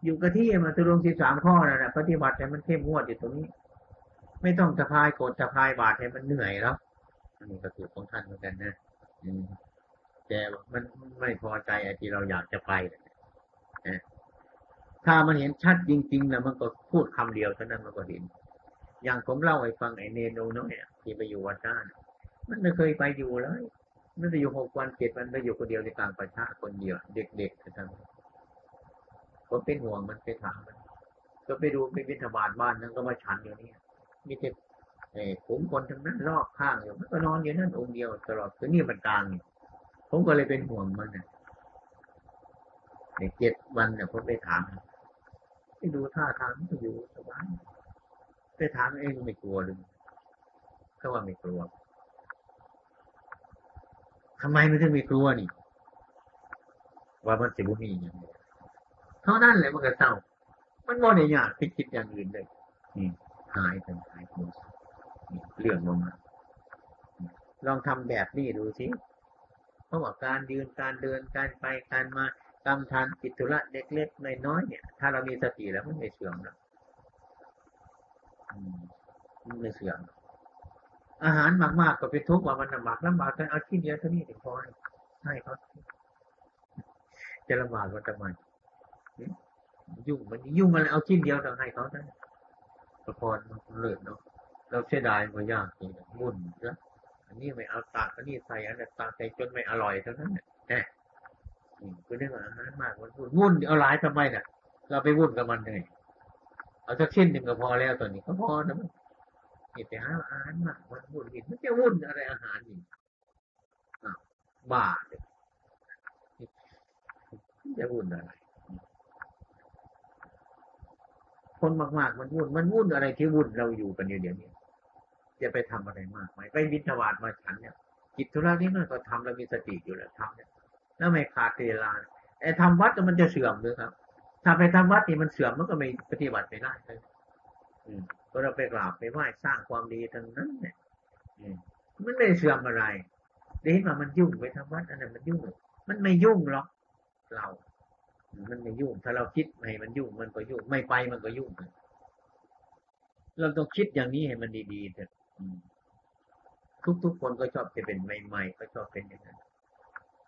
S1: อยู่กับที่มาทุรงสิบสามข้อนะนะปฏิบัติแต่มันเข้มงวดอยู่ตรงนี้ ไม่ต้องสะพายโกดสะพายบาดให้มันเหนื่อยแล้วอันนี้ก็คือของท่านเหมือนกันนะอืมแต่มันไม่พอใจไอ้ที่เราอยากจะไปนะถ้ามันเห็นชัดจริงๆนะมันก็พูดคำเดียวเท่านั้นมันก็เห็น อย่างผมเล่าให้ฟังไอ้เนโนน้อยที่ไปอยู่วัดด้าน มันไม่เคยไปอยู่เลยมันจะอยู่หกวันเจ็ดวันไปอยู่คนเดียวในกลางประชาคนเดียว เด็กๆจะทำผมเป็นห่วงมันไปถามมัน ก็ไปดูไปวิทบาทบ้านนั้นก็มาฉันอยู่นี่มีแต่เอ้ผมคนทั้งนั้นรอบข้างอยู่มันก็นอนอยู่นั่นองค์เดียวตลอดคือนี่มันกลางผมก็เลยเป็นห่วงมันเนี่ยเจ็ดวันเนี่ยผมไปถามไปดูท่าทางมันอยู่สบายไปถามเองไม่กลัวเลยเขาว่าไม่กลัว ทำไมมันถึงไม่กลัวนี่ ว่ามันจะบุมีอย่างนี้เท่านั้นแหละมันก็เศร้า มันว่าในยากไปคิดอย่างอื่นเลยนี่หายไปหายไปเรื่องมันมาลองทำแบบนี้ดูสิเพราะว่าการยืนการเดินการไปการมากำทานกิจธุระเล็กๆน้อยๆเนี่ย ถ้าเรามีสติแล้วมันไม่เสื่อมนะมันไม่เสื่อมอ อาหารมากๆก็เป็นทุกข์ว่ามันลำบากลำบากกันเอาที่เดียวเท่านี้ถึงพอให้เขาจะลำบากว่าทำไมยุ่งมันยุ่งมันเอาชิ้นเดียวต้องให้เขาได้ประพรมันเลิศเนาะเราเสียดายมันยากจริงมุ่นนะอันนี้ไม่เอาตากอันนี้ใส่อันนี้ตากใส่จนไม่อร่อยเท่านั้นเนี่ยก็ได้ว่าอาหารมากมันวุ่นวุ่นเอาหลายทำไมเนี่ยเราไปวุ่นกับมันเลยเอาสักชิ้นหนึ่งก็พอแล้วตอนนี้ก็พอนะมัน เห็นแต่หาอาหารมากมันวุ่นเห็นมันจะวุ่นอะไรอาหารนี่บ้าเลยจะวุ่นอะไร คนมากๆมันวุ่น มันวุ่นอะไรที่วุ่นเราอยู่กันอยู่เดี๋ยวนี้จะไปทำอะไรมากไหมไปบิณฑบาตมาฉันเนี่ยกิจธุระนี่มันก็ทำแล้วมีสติอยู่แล้วทำเนี่ยแล้วไม่ขาดเวลาไอ้ทำวัดมันจะเสื่อมเลยครับ ถ้าไปทำวัดนี่มันเสื่อมมันก็ไม่ปฏิบัติไม่ได้เลย อืมก็เราไปกราบไปไหว้สร้างความดีทั้งนั้นเนี่ยมันไม่เสื่อมอะไรเดี๋ยวว่ามันยุ่งไปทำวัดอันนั้นมันยุ่ง มันไม่ยุ่งหรอกเรา มันไม่ยุ่ง ถ้าเราคิดให้มันยุ่งมันก็ยุ่ง ไม่ไปมันก็ยุ่ง เราต้องคิดอย่างนี้ให้มันดีๆเถอะทุกๆคนก็ชอบจะเป็นใหม่ๆก็ชอบเป็นอย่างนั้น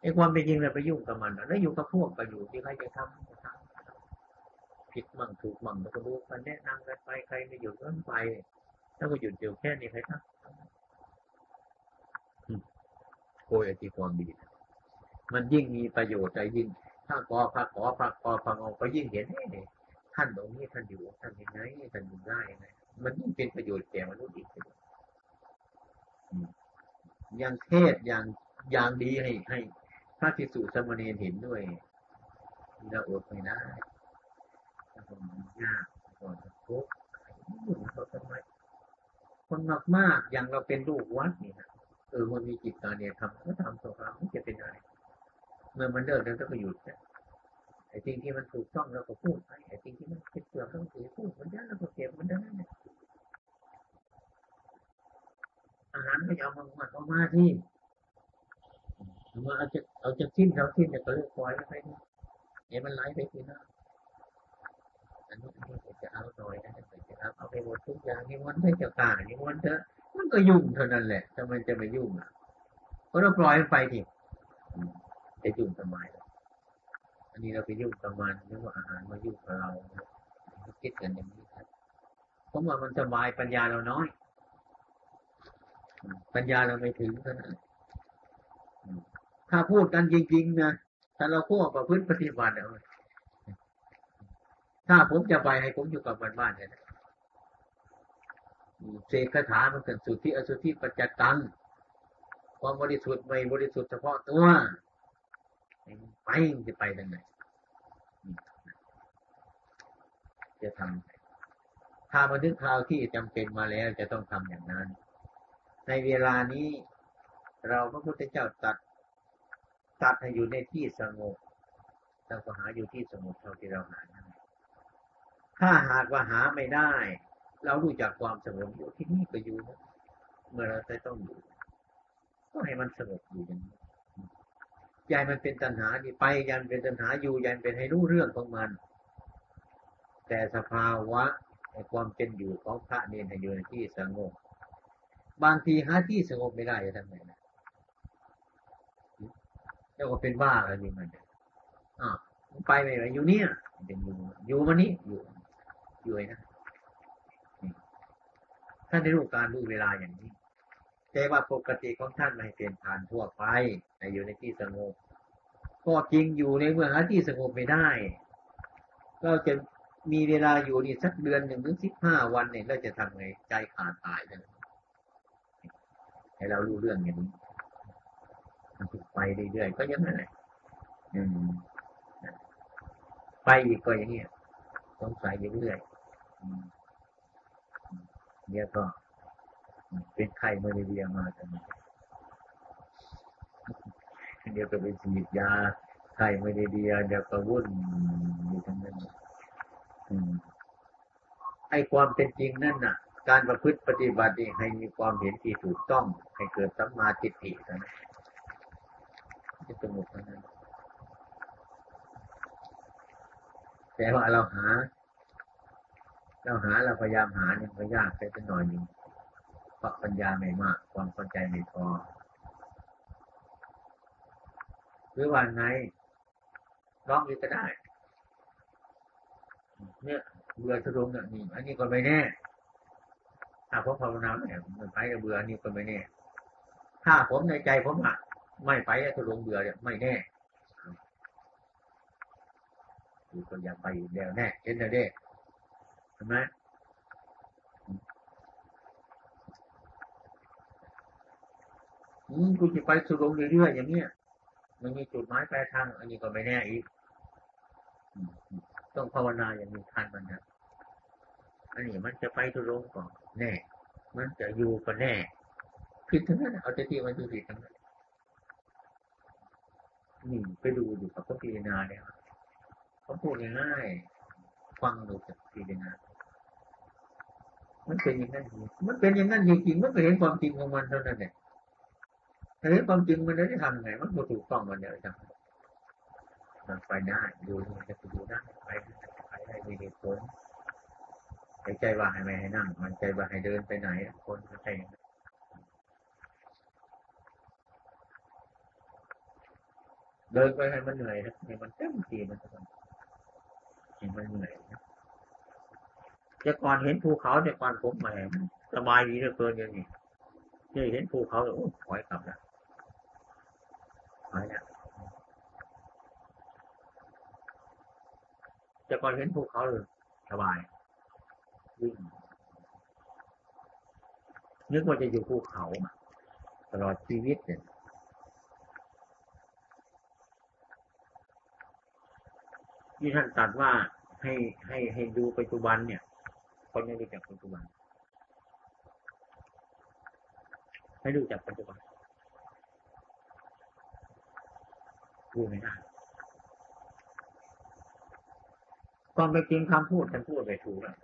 S1: ไอ้ความเป็นจริงเราไปยุ่งกับมันแล้วอยู่กับพวกก็อยู่ที่ใครจะทำจะทำ ผิดมั่งถูกมั่งแล้วก็รู้กันแนะนำกันไปใครไม่หยุดก็ไปถ้าก็หยุดเดียวแค่นี้ใครทำโกยอธิความดี มันยิ่งมีประโยชน์ใจยิ่ง ถ้ากอพักขอพักกอพังออกก็ยิ่งเห็นท่านตรงนี้ท่านอยู่ท่านยังไงท่านอยู่ได้ไงมันยิ่งเป็นประโยชน์แก่มนุษย์อีกอย่างเทศอย่างอย่างดีให้ให้พระภิกษุสมณีเห็นด้วยเราอดไม่ได้ คนยากก่อนทุกข์เขาทำไมคนมากมากอย่างเราเป็นลูกวัดนี่นะเออมันมีจิตตาเนี่ยทำก็ทำตัวเราไม่จะเป็นอะไรเมื่อมันเลิกแล้วก็หยุดไอ้สิ่งที่มันถูกต้องเราก็พูดไปไอ้สิ่งที่มันผิดเปลือกต้องถือพูดมันได้เราก็เก็บมันได้อาหารก็เอามาหมักเอามาที่มาเอาจะเอาจะทิ้นเราทิ้นเนี่ยก็เลือกปล่อยไปเนี่ยมันไหลไปทีนะอันนี้ อันนี้จะเอาหน่อยนะจะเอาเอาไปหมดทุกอย่างนี่มันไม่จะตายนี่มันเถอะมันก็ยุ่งเท่านั้นแหละทำไมจะไม่ยุ่งอะเพราะเราปล่อยไปทีจะยุ่งทำไมอันนี้เราไปยุ่งกับมันหรือว่าอาหารมายุ่งกับเราคิดกันอย่างนี้ครับเพราะว่ามันสบายปัญญาเราน้อย ปัญญาเราไม่ถึงเท่านั้นถ้าพูดกันจริงๆนะถ้าเราพูดประพฤติปฏิบัติเอา ถ้าผมจะไปให้ผมอยู่กับบ้านๆเนี่ยเสกคาถามันเกิดสุดที่อสุทธิปัจจตังความบริสุทธิ์ไม่บริสุทธิ์เฉพาะตัวไปจะไปทางไหนจะทำถ้ามาถึงคราวที่จำเป็นมาแล้วจะต้องทำอย่างนั้น ในเวลานี้ เราพระพุทธเจ้าตัดตัดให้อยู่ในที่สงบเราก็หาอยู่ที่สงบเท่าที่เราหาได้ ถ้าหากว่าหาไม่ได้ เรารู้จักความสงบอยู่ที่นี่ก็อยู่เมื่อเราจะต้องอยู่ก็ให้มันสงบอยู่อย่างนี้ยายมันเป็นตัณหาดีไปยันเป็นตัณหาอยู่ยันเป็นให้รู้เรื่องของมัน แต่สภาวะในความเป็นอยู่ของพระเนรอยู่ในที่สงบบางทีหาที่สงบไม่ได้จะทำไงนะแล้วก็เป็นบ้าอะไรนี่มันอ่าไปไม่ไหวอยู่เนี่ยเป็นอยู่อยู่มานี้อยู่ อยู่นะท่านได้รู้การรู้เวลาอย่างนี้ แต่ว่าปกติของท่านไม่เป็นทานทั่วไปในอยู่ในที่สงบก็จริงอยู่ในเมืองหาที่สงบไม่ได้ เราจะมีเวลาอยู่นี่สักเดือนหนึ่งถึงสิบห้าวันเนี่ยเราจะทำไงใจขาดตายเลยให้เรารู้เรื่องอย่างนี้ไปเรื่อยๆก็ยังไงไปอีกก็อย่างนี้สงสัยอยู่เรื่อย เดี๋ยก็เป็นไข้มาเรียมาแต่เดี๋ยวก็ไปฉีดยาไข้มาเรียเดี๋ยวก็วุ่นอยู่ทั้งนั้นไอ้ความเป็นจริงนั่นน่ะ การประพฤติปฏิบัติให้มีความเห็นที่ถูกต้อง ให้เกิดสัมมาทิฏฐินะจะสงบนั้นแต่ว่าเราหา เราหาเราพยายามหาเนี่ยก็ยากไปสักหน่อยหนึ่งเพราะปัญญาไม่มาก ความเข้าใจไม่พอหรือว่าไงร้องอีกก็ได้ เนี่ยเบื่อทุรงเนี่ยนี่อันนี้ก็ไม่แน่ถ้าผมภาวนาเนี่ยมันไปเบื่ออันี่ก็ไม่แน่ ถ้าผมในใจผมอะไม่ไปทุรงเบื่อเนี่ยไม่แน่คือก็ยังไปอยู่แล้วแน่เห็นไหมเด้ ใช่ไหมอืมกูจะไปสุรงเรื่อยๆอย่างเนี้ยมันมีจุดหมายปลายทาง อันนี้ก็ไม่แน่อีก ต้องภาวนาอย่างมีทันมันนะอันนี้มันจะไปทุรงก่อนแน่ มันจะอยู่ก็แน่ผิดทั้งนั้นเอาแต่ที่มันดูผิดทั้งนั้นนี่ไปดูอยู่กับพระพิจารณาเนี่ยเขาพูดง่ายๆฟังดูจากพิจารณา มันเป็นอย่างนั้นมันเป็นอย่างนั้นจริงๆมันก็เห็นความจริงของมันเท่านั้นเนี่ยเห็นความจริงมันได้ทำไงมันก็ถูกต้องมันเดียจังมันไปได้ดูมันจะไปดูได้ไปไปได้มีเหตุผลใจว่าให้ไม่ให้นั่ง มันใจว่าให้เดินไปไหนคนไม่ใช่เดินไปให้มันเหนื่อยนะให้มันเต็มที่มันจะเห็นมันเหนื่อยนะ แต่ก่อนเห็นภูเขาแต่ก่อนผมแหมสบายดีเหลือเกินอย่างนี้นี่เห็นภูเขาโอ้ถอยกลับแล้วถอยแล้วแต่ก่อนเห็นภูเขาเลยสบายวิ่งนึกว่าจะอยู่ภูเขาตลอดชีวิตเนี่ยที่ท่านตรัสว่าให้ให้ให้ดูปัจจุบันเนี่ย คนไม่รู้จักปัจจุบันให้รู้จักปัจจุบันดูไม่ได้ความเป็นจริงคำพูดท่านพูดไปถูกแล้ว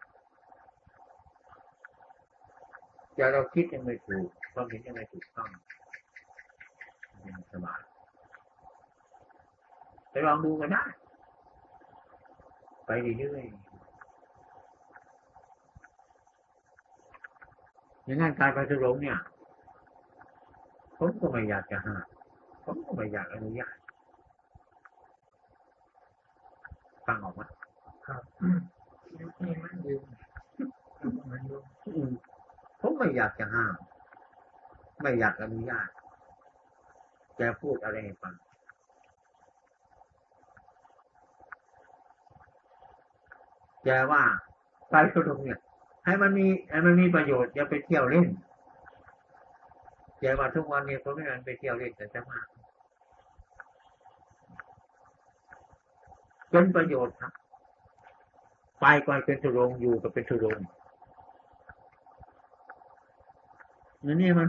S1: อย่าเราคิดยังไม่ถูกความเห็นยังไม่ถูกต้องยังสบายไปลองดูกันได้ไปเรื่อยๆ อย่างนั้นการไปสุรงเนี่ย ผมก็ไม่อยากจะห้ามผมก็ไม่อยากอนุญาตฟังออกไหมครับมันยืนมันยืนผมไม่อยากจะห้าม ไม่อยากอนุญาตแกพูดอะไรให้ฟังแกว่าไปทุดงเนี่ย ให้มันมีให้มันมีประโยชน์อย่าไปเที่ยวเล่นแกว่าทุกวันนี้ผมไม่ได้ไปเที่ยวเล่นแต่จะมากเป็นประโยชน์ครับไปก่อนเป็นทุรงอยู่กับเป็นทุรงนี่มัน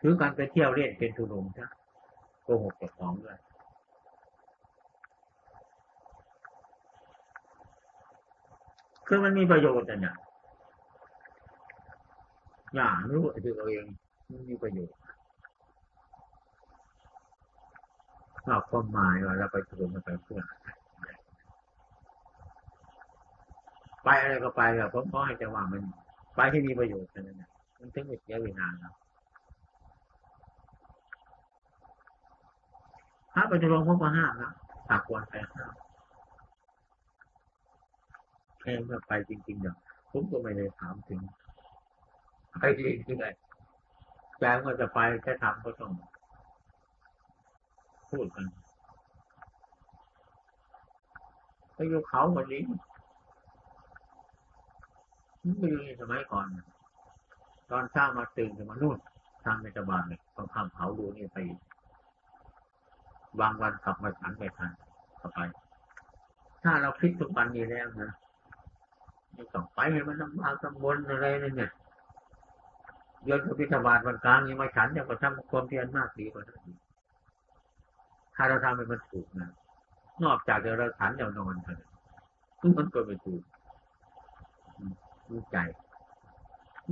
S1: ถือการไปเที่ยวเล่นเป็นทุรงใช่โกหกกับของด้วย คือมันมีประโยชน์เนี่ยอย่ารู้ตัวเราเองมันมีประโยชน์เราความหมายว่าเราไปชุมไปเพื่อไปอะไรก็ไปแบบผมก็ให้จังหวะมันไปที่มีประโยชน์นั่นแหละมันถึงไม่เสียเวลาครับถ้าไปจะลงพบมาห้ามนะตักวันไปห้าม แค่เมื่อไปจริงๆเดี๋ยผมก็ไม่ได้ถามถึงไปจริงที่ไหนแจ้งว่าจะไปแค่ทำก็ต้องพูดกันไปอยู่เขาวันนี้ไม่รู้สมัยก่อน ตอนเช้ามาตื่นจะมานู่นทางในจังหวัดเนี่ยต้องข้ามเขาดูนี่ไปบางวันกลับมาฉันไปทันก็ไป ถ้าเราคิดทุกวันนี้แล้วนะ ไม่ต้องไปมันลำบากตำบลอะไรนั่นเนี่ยเดินพิธบาตวันกลางยังมาฉันเนี่ยก็ทำความเพียรมากดีกว่านั้นถ้าเราทำให้มันถูกนะนอกจากเราฉันเรานอนกันมันก็ไม่ถูกรู้ใจ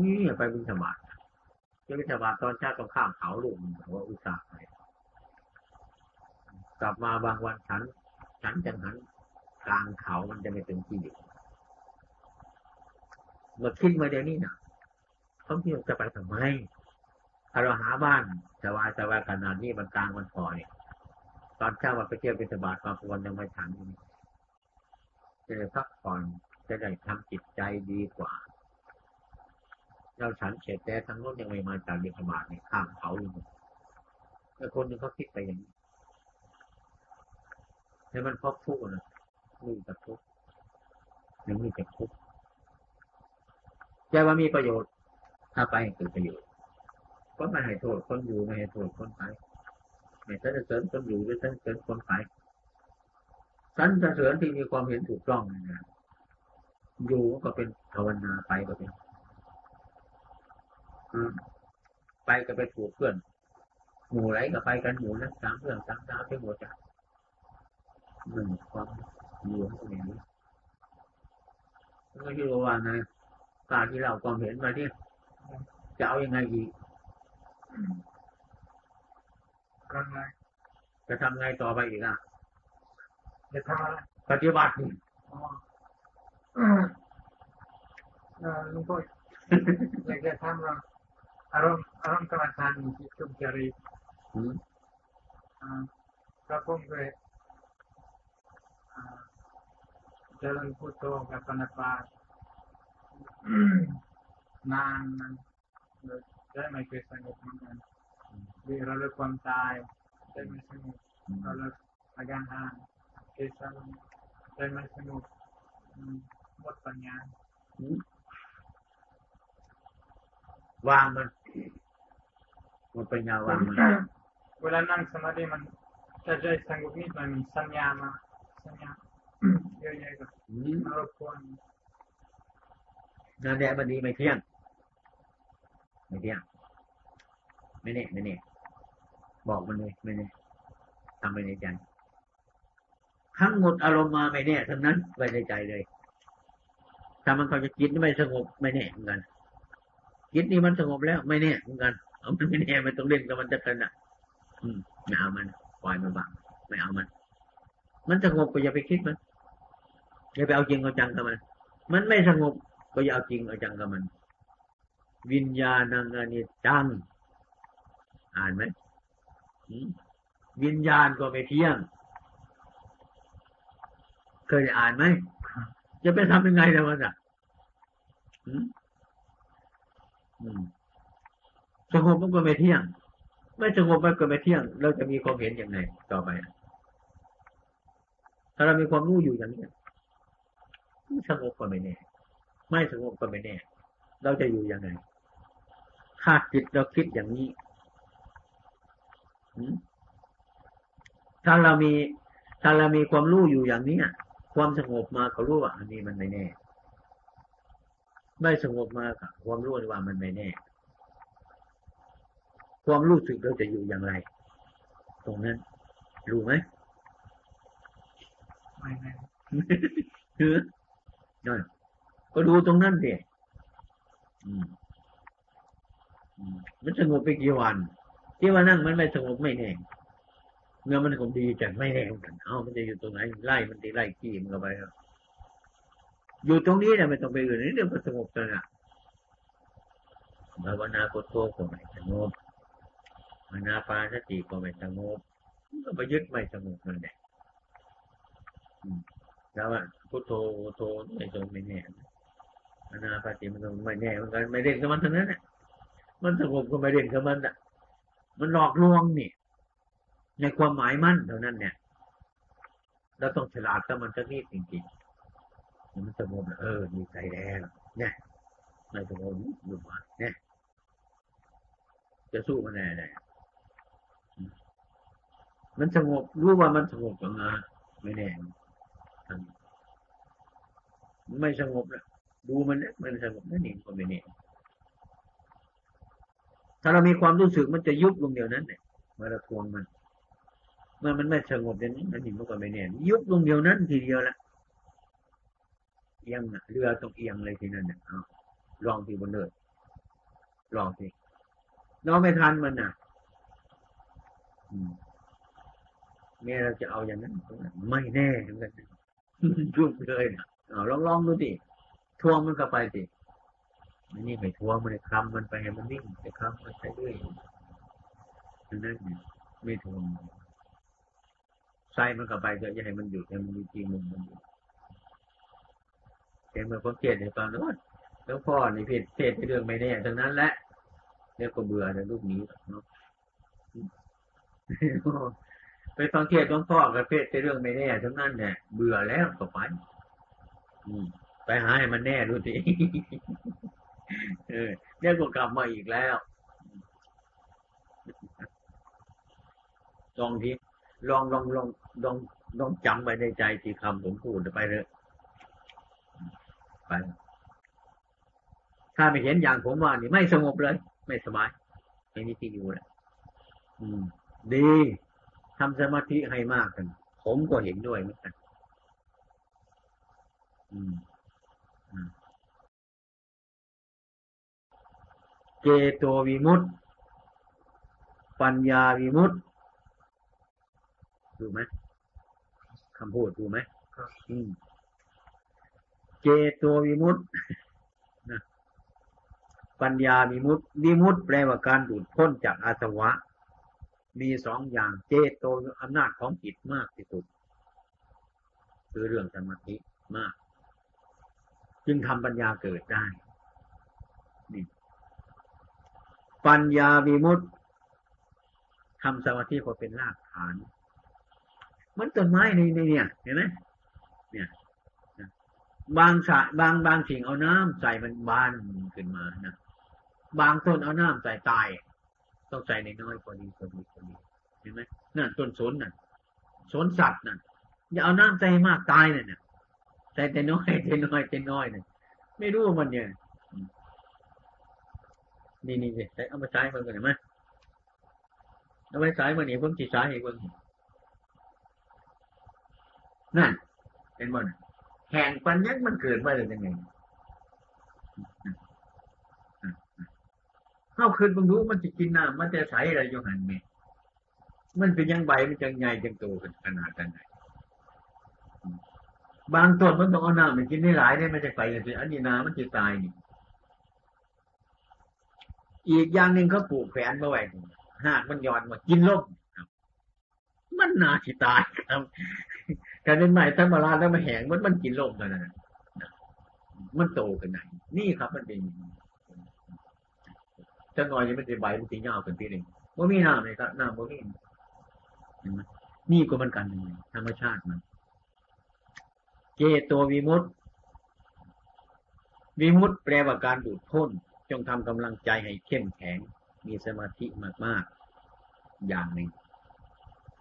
S1: นี่ไปบิณฑบาตจะบิณฑบาตตอนเช้าต้องข้ามเขาลูกมันว่าอุตส่าห์ไปกลับมาบางวันฉัน ฉันจังหันกลางเขามันจะไม่เป็นที่อยู่ มื่อคิดมาเดี๋ยวนี้นะเขาที่จะไปทำไมถ้าเราหาบ้านสบายสบายขนาดนี้มันกลางมันพอเนี่ย ตอนเช้ามาไปเที่ยวเป็นสบาทมาวันยังไม่ฉันจะพักผ่อนจะได้ทำจิตใจดีกว่า เราฉันเฉดแต่ทั้งโน้นยังไม่มาจากเบิณบาตเนี่ยข้ามเขาอยู่แต่คนหนึ่งเขาคิดไปอย่างนี้ให้มันพบทุกข์นะมีแต่ทุกข์ยังมีแต่ทุกข์ จะว่ามีประโยชน์ ถ้าไปเกิดประโยชน์ก็ไม่ให้โทษคนอยู่ไม่ให้โทษคนไปไม่ใช่จะเสริมคนอยู่หรือจะเสริมคนไปสันจะเสริมที่มีความเห็นถูกต้องนะอยู่ก็เป็นภาวนาไปก็เป็นไปก็ไปถูกเพื่อน หมู่ไรก็ไปกันหมู่นั้นสามเพื่อนสามดาวไปหมดจ้ะหนึ่งความอยู่ตรงนี้ก็ที่ว่าไง การที่เราความเห็นมาที่จะเอายังไงอีกจะทำไงต่อไปอีกอะ
S2: จะทำอะไร
S1: ปฏิบัติ
S2: ลุงพ่ออยากจะทำเราอารมณ์อารมณ์กรรมฐานที่ชุมจริตพระพุทธเจ้าเจริญพุทโธกับปนปา นานมันได้ไม่เคยสงบเหมือนกันดีเราเลิกความตายได้ไม่สงบเราเลิกอาการทางเคยสงบได้ไม่สงบหมดปัญญาวา
S1: งมันมันเป็นยาวางมัน
S2: เวลานั่งสมาธิมันจะใจสงบนิดหน่อยมันสัญญามาสัญญาเยอะๆก็มารบกว นั่
S1: นแหละมันดีไม่เที่ยง ไม่เที่ยง ไม่แน่ไม่แน่บอกมันเลยไม่แน่ทำไปในใจ ทั้งหมดอารมณ์มาไม่แน่ทั้งนั้นไวในใจเลยถ้ามันเขาจะจิตไม่สงบไม่แน่เหมือนกันจิตนี่มันสงบแล้วไม่แน่เหมือนกันเอามันไม่แน่มันต้องเล่นกับมันจะกันอะ อืมไม่เอามันปล่อยมันบ้างไม่เอามัน มันสงบก็อย่าไปคิดมันอย่าไปเอาจริงเอาจังกับมัน มันไม่สงบ ก็อยาเอาจริงเอาจังกับมัน วิญญาณังอนิจจัง อ่านไหมวิญญาณก็ไม่เที่ยง เคยอ่านไหมจะไปทำยังไงแล้วมันอะสงบมันก็ไม่เที่ยง ไม่สงบมันก็ไม่เที่ยง เราจะมีความเห็นอย่างไรต่อไป ถ้าเรามีความรู้อยู่อย่างนี้สงบก็ไม่แน่ ไม่สงบก็ไม่แน่ เราจะอยู่ยังไง ถ้าจิตเราคิดอย่างนี้ถ้าเรามีถ้าเรามีความรู้อยู่อย่างนี้ความสงบมาก็รู้ว่าอันนี้มันไม่แน่ ไม่สงบมากับความรู้ว่ามันไม่แน่ ความรู้สึกเราจะอยู่อย่างไร ตรงนั้น รู้ไหม
S2: ไม่แน่
S1: คือนั่น ก็ดูตรงนั้นสิมันสงบไปกี่วัน ที่ว่านั่งมันไม่สงบไม่แน่เมื่อมันคงดีแต่ไม่แน่กันเอามันจะอยู่ตรงไหนไล่มันตีไล่ขี้มันก็ไปอยู่ตรงนี้เนี่ยไม่ต้องไปอื่นนี่เดี๋ยวมันสงบเลยอะภาวนาโกโตก็ไม่สงบมานาปาสติก็ไม่สงบก็ไปยึดไม่สงบนั่นแหละแล้วอะพุทโธโธไม่ตรงไม่แน่ มานาปาติมันตรงไม่แน่มันกันไม่เด่นกับมันทั้งนั้นเนี่ยมันสงบก็ไม่เด่นกับมันอะ มันหลอกลวงนี่ ในความหมายมั่นเท่านั้นเนี่ยเราต้องฉลาดกับมันสักนิดจริงๆมันสงบเออดีใจแล้วเนี่ยไม่สงบอยู่มาเนี่ยจะสู้มันแน่เลยมันสงบรู้ว่ามันสงบออกมาไม่แน่ไม่สงบแล้ว ดูมันนะมันสงบนั่นเองก็ไม่แน่ถ้าเรามีความรู้สึกมันจะยุบลงเดียวนั้นเนี่ยเมื่อเราทวงมัน เมื่อมันไม่สงบอย่างนี้มันนี่มันก็ไม่แน่ยุบลงเดียวนั้นทีเดียวละเอียงเรือต้องเอียงเลยทีนั้นเนี่ยลองทีบนเรือลองทีเราไม่ทันมันน่ะอืมแม่เราจะเอาอย่างนั้น ไม่แน่เหมือนกันยุบเลยนะลองลองดูดิ ทวงมันก็ไปสิม่นี่ไปทวงมันคลำมันไปมันนิ่งไปคลำมันไปเรื่อยนั่นเนี่ยไม่ทวงใส่มันก็ไปจะให้มันหยุดให้มันมีจริงมันมันหยุดเห็นเมื่อผมเทศในฟังนู้นแล้วพ่อในเพศเทศเรื่องไม่แน่ทั้งนั้นแหละเนี่ยก็เบื่อในลูกนี้เนาะไปฟังเทศของพ่อกับเพศเรื่องไม่แน่ทั้งนั้นเนี่ยเบื่อแล้วก็ไปอืม ไปหาให้มันแน่ดูสิเออเนี่ยก็กลับมาอีกแล้วลองทีลองลองลองลองลองจำไปในใจที่คำผมพูดไปเลยไปถ้าไม่เห็นอย่างผมว่านี่ไม่สงบเลย ไม่สบายไม่มีที่อยู่เลยอืมดีทำสมาธิให้มากกัน ผมก็เห็นด้วยเหมือนกัน อืม เจโตวิมุตติปัญญาวิมุตติดูไหมคำพูดดูไหมอืมเจโตวิมุตตินะปัญญาวิมุตติวิมุตติแปลว่าการดูดพ้นจากอาสวะ มีสองอย่างเจโตอำนาจของจิตมากที่สุด คือเรื่องสมาธิมาก จึงทำปัญญาเกิดได้นี่ ปัญญาวิมุตติทำสมาธิพอเป็นรากฐานเหมันต้นไม้ในในเนี่ยเห็นไหมเนี่ยบางสะบางบางสิ่งเอาน้ำใส่มันบานขึ้นมานะบางต้นเอาน้ำใส่ตาย ต้องใส่ในน้อยพอดีพอดีพอดีเห็นไหมนั่นต้นสนนั่นสนสัตว์นั่นอย่าเอาน้ำใส่มากตายเนี่ยใส่แต่น้อยแต่น้อยแต่น้อยเนี่ยไม่รู้มันเนี่ย นี่นี่สิเอามาใช้มันกันเห็นไหมเอาไว้ใช้มันนี่ผมจีใช้ให้เบิ่งนั่นเห็นบ่นแห่งปัญญามันเกิดมาได้ยังไงเข้าคืนบางรู้มันจะกินน้ำมันจะใสอะไรอยู่หันเมมันเป็นยังใบมันจังใหญ่จังโตขนาดไหนบางต้นมันต้องเอาน้ำมันกินได้หลายได้มันจะใส่กันสิอันนี้น้ำมันจะตายนี่ อีกอย่างหนึ่งเขาปลูกแฝนมาไว้หากมันย้อนมากินล่มมันนาสิตายครับการเป็นใหม่ธรรมราแล้วมาแหงมันมันกินล่มกันนะมันโตกันไหนนี่ครับมันเป็นจะหน่อยยังไม่ได้ใบมันตีเงาเป็นทีหนึ่งว่ามีน้ำเลยครับน้ำว่ามีนี่ก็มันกันยังไงธรรมชาติมัน เจโตวิมุตติวิมุตติแปลว่าการดูดพ้น จงทำกำลังใจให้เข้มแข็ง มีสมาธิมากๆ อย่างหนึ่ง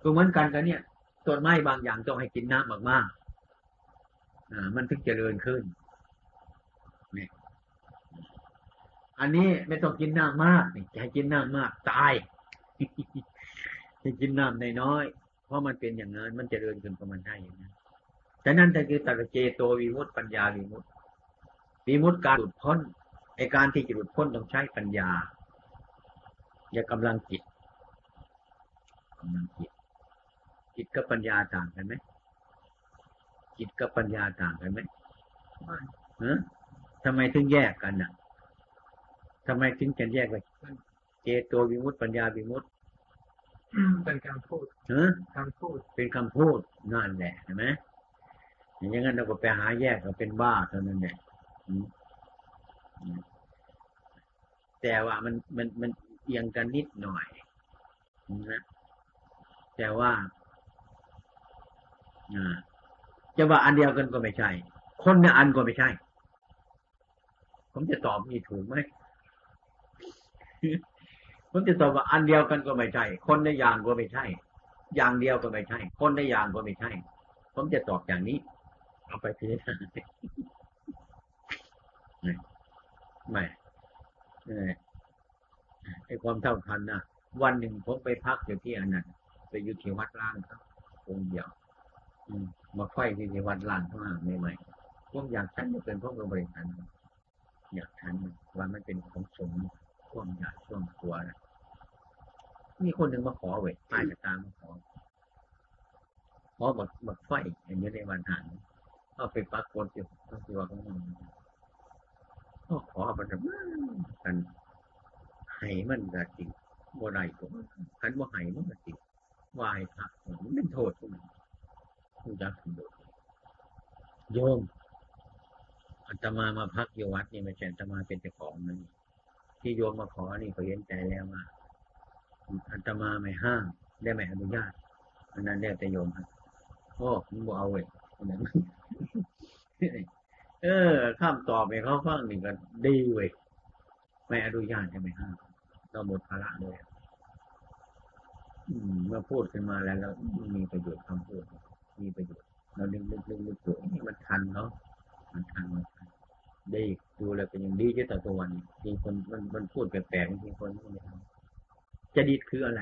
S1: ก็เหมือนกันกันเนี่ยต้นไม้บางอย่างต้องให้กินน้ำมากๆอ่ามันถึงจเจริญขึ้นนี่อันนี้ไม่ต้องกินน้ำมากนี่ให้กินน้ำมากตายให้กินน้ำน้อยเพราะมันเป็นอย่างนั้น มันจเจริญขึ้นประมาณได้อย่างนั้นฉะนั้นถ้าคือตัดเจโตวิมุตติปัญญาวิมุตติวิมุตติการหลุดพ้น ไอการที่จะหลุดพ้นต้องใช้ปัญญา อย่ากำลังจิตกำลังจิต จิตกับปัญญาต่างกันไหมจิตกับปัญญาต่างกันไหมฮะทำไมถึงแยกกันน่ะทำไมถึงจะแยกไปเจโตวิมุตติปัญญาวิมุตติ
S2: เป็นคำพูด
S1: ฮะ
S2: คำพูด
S1: เป็นคำพูดนั่นแหละเห็นไหมอย่างนั้นเราก็ไปหาแยกก็เป็นบ้าเท่านั้นแหละ แต่ว่ามันมันมันเอียงกันนิดหน่อยนะแต่ว่าจะว่าอันเดียวกันก็ไม่ใช่ คนเนี่ยอันก็ไม่ใช่ ผมจะตอบมีถูกไหมผมจะตอบว่าอันเดียวกันก็ไม่ใช่ คนในอย่างก็ไม่ใช่ อย่างเดียวก็ไม่ใช่ คนในอย่างก็ไม่ใช่ ผมจะตอบอย่างนี้ เอาไปพิจารณาไม่ ไอ้ความเท่าทันนะวันหนึ่งผมไปพักอยู่ที่อันนั้นไปอยู่ที่วัดล่างครับองเดียวอืมาไฟที่ที่วัดล่างข้างล่างใหม่ๆพวกอยากฉันจะเป็นพวกบริการอยากฉันว่ามันเป็นของสมช่วงอยากช่วงตัวนะมีคนหนึ่งมาขอเว้ยป้ายจากตามมาขอขอบักบักไฟอย่างนี้ในวันหันเอาไปปักกดอยู่ต้องที่ว่าของมันก็ ขอมันกันให้มันก็จริงบ่ได้ตัวคันบ่ให้มันก็จริงวายพักมันเป็นโทษทุกอย่างผู้ยักโดโยมอาตมามาพักอยู่วัดนี่ไม่ใช่อาตมาเป็นเจ้าของนั่นที่โยมมาขอนี่เขาเห็นใจแล้วว่าอาตมาไม่ห้ามได้ไม่อนุญาตอันนั้นแล้วแต่โยมครับโอ้มึงบ่เอาเว้ยนั้น เออข้ามตอบไปเขาฟังนี่ก็ดีเว้ยไม่อนุญาตใช่ไหมห้ามเราหมดภาระเลยเมื่อพูดขึ้นมาแล้วแล้วมีประโยชน์คำพูด มีประโยชน์เราเลึกลึกลึกลึกตัวนี่มันทันเนาะมันทันมันทันดีดูแล้วเป็นอย่างดีเยอะต่อตัววันบางคนมันมันพูดแปลกๆบางคนไม่ทำจดิตคืออะไร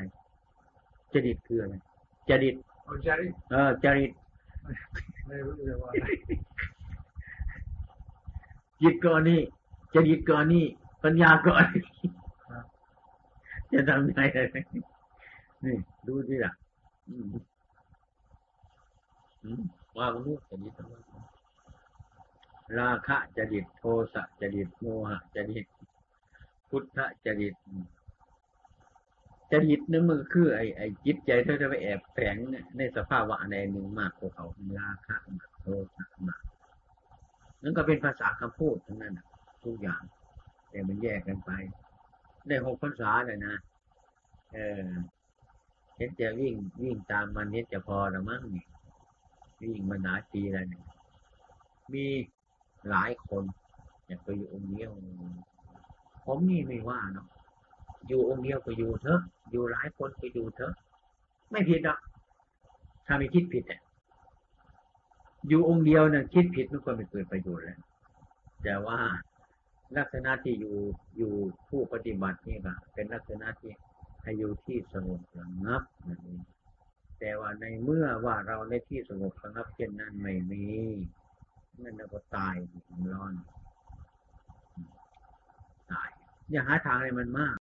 S1: จดิตคืออะไรจดิต
S2: โอ้จาริต
S1: เออจริต
S2: จิ
S1: ตก่อนนี่จดิตก่อนนี่ปัญญาก่อนจะทำยังไงนี่ดูดิล่ะอืมอืมว่ามันรู้จดิตทั้งหมราคะจดิตโทสะจดิตโมหะจดิตพุทธะจดิตจดิตนั่นมันคือ ไอ้ไอ้จิตใจเธอจะไปแอบแฝงในสภาวะในหนึ่งมากกว่าเขาราคะมากโทสะมาก นั่นก็เป็นภาษาคำพูดทั้งนั้นทุกอย่าง แต่มันแยกกันไป ได้หกภาษาเลยนะเออเห็นจะวิ่งวิ่งตามมันเห็นจะพอหรือมั้งนี่วิ่งมาหลายปีแล้วเนี่ยมีหลายคนอยากไปอยู่องค์เดียวผมนี่ไม่ว่าเนาะอยู่องค์เดียวก็อยู่เถอะ อยู่หลายคนก็อยู่เถอะ ไม่ผิดหรอกถ้าไม่คิดผิดเนี่ย อยู่องค์เดียวเนี่ยคิดผิดมันก็ไม่เกิดประโยชน์แล้วแต่ว่าลักษณะที่อยู่อยู่ผู้ปฏิบัตินี่ก็เป็นลักษณะที่ให้อยู่ที่สงบระงับนั่นเองแต่ว่าในเมื่อว่าเราในที่สงบระงับเช่นนั้นไม่มีนั่นเราก็ตายร้อนตายอย่าหาทางอะไรมันมาก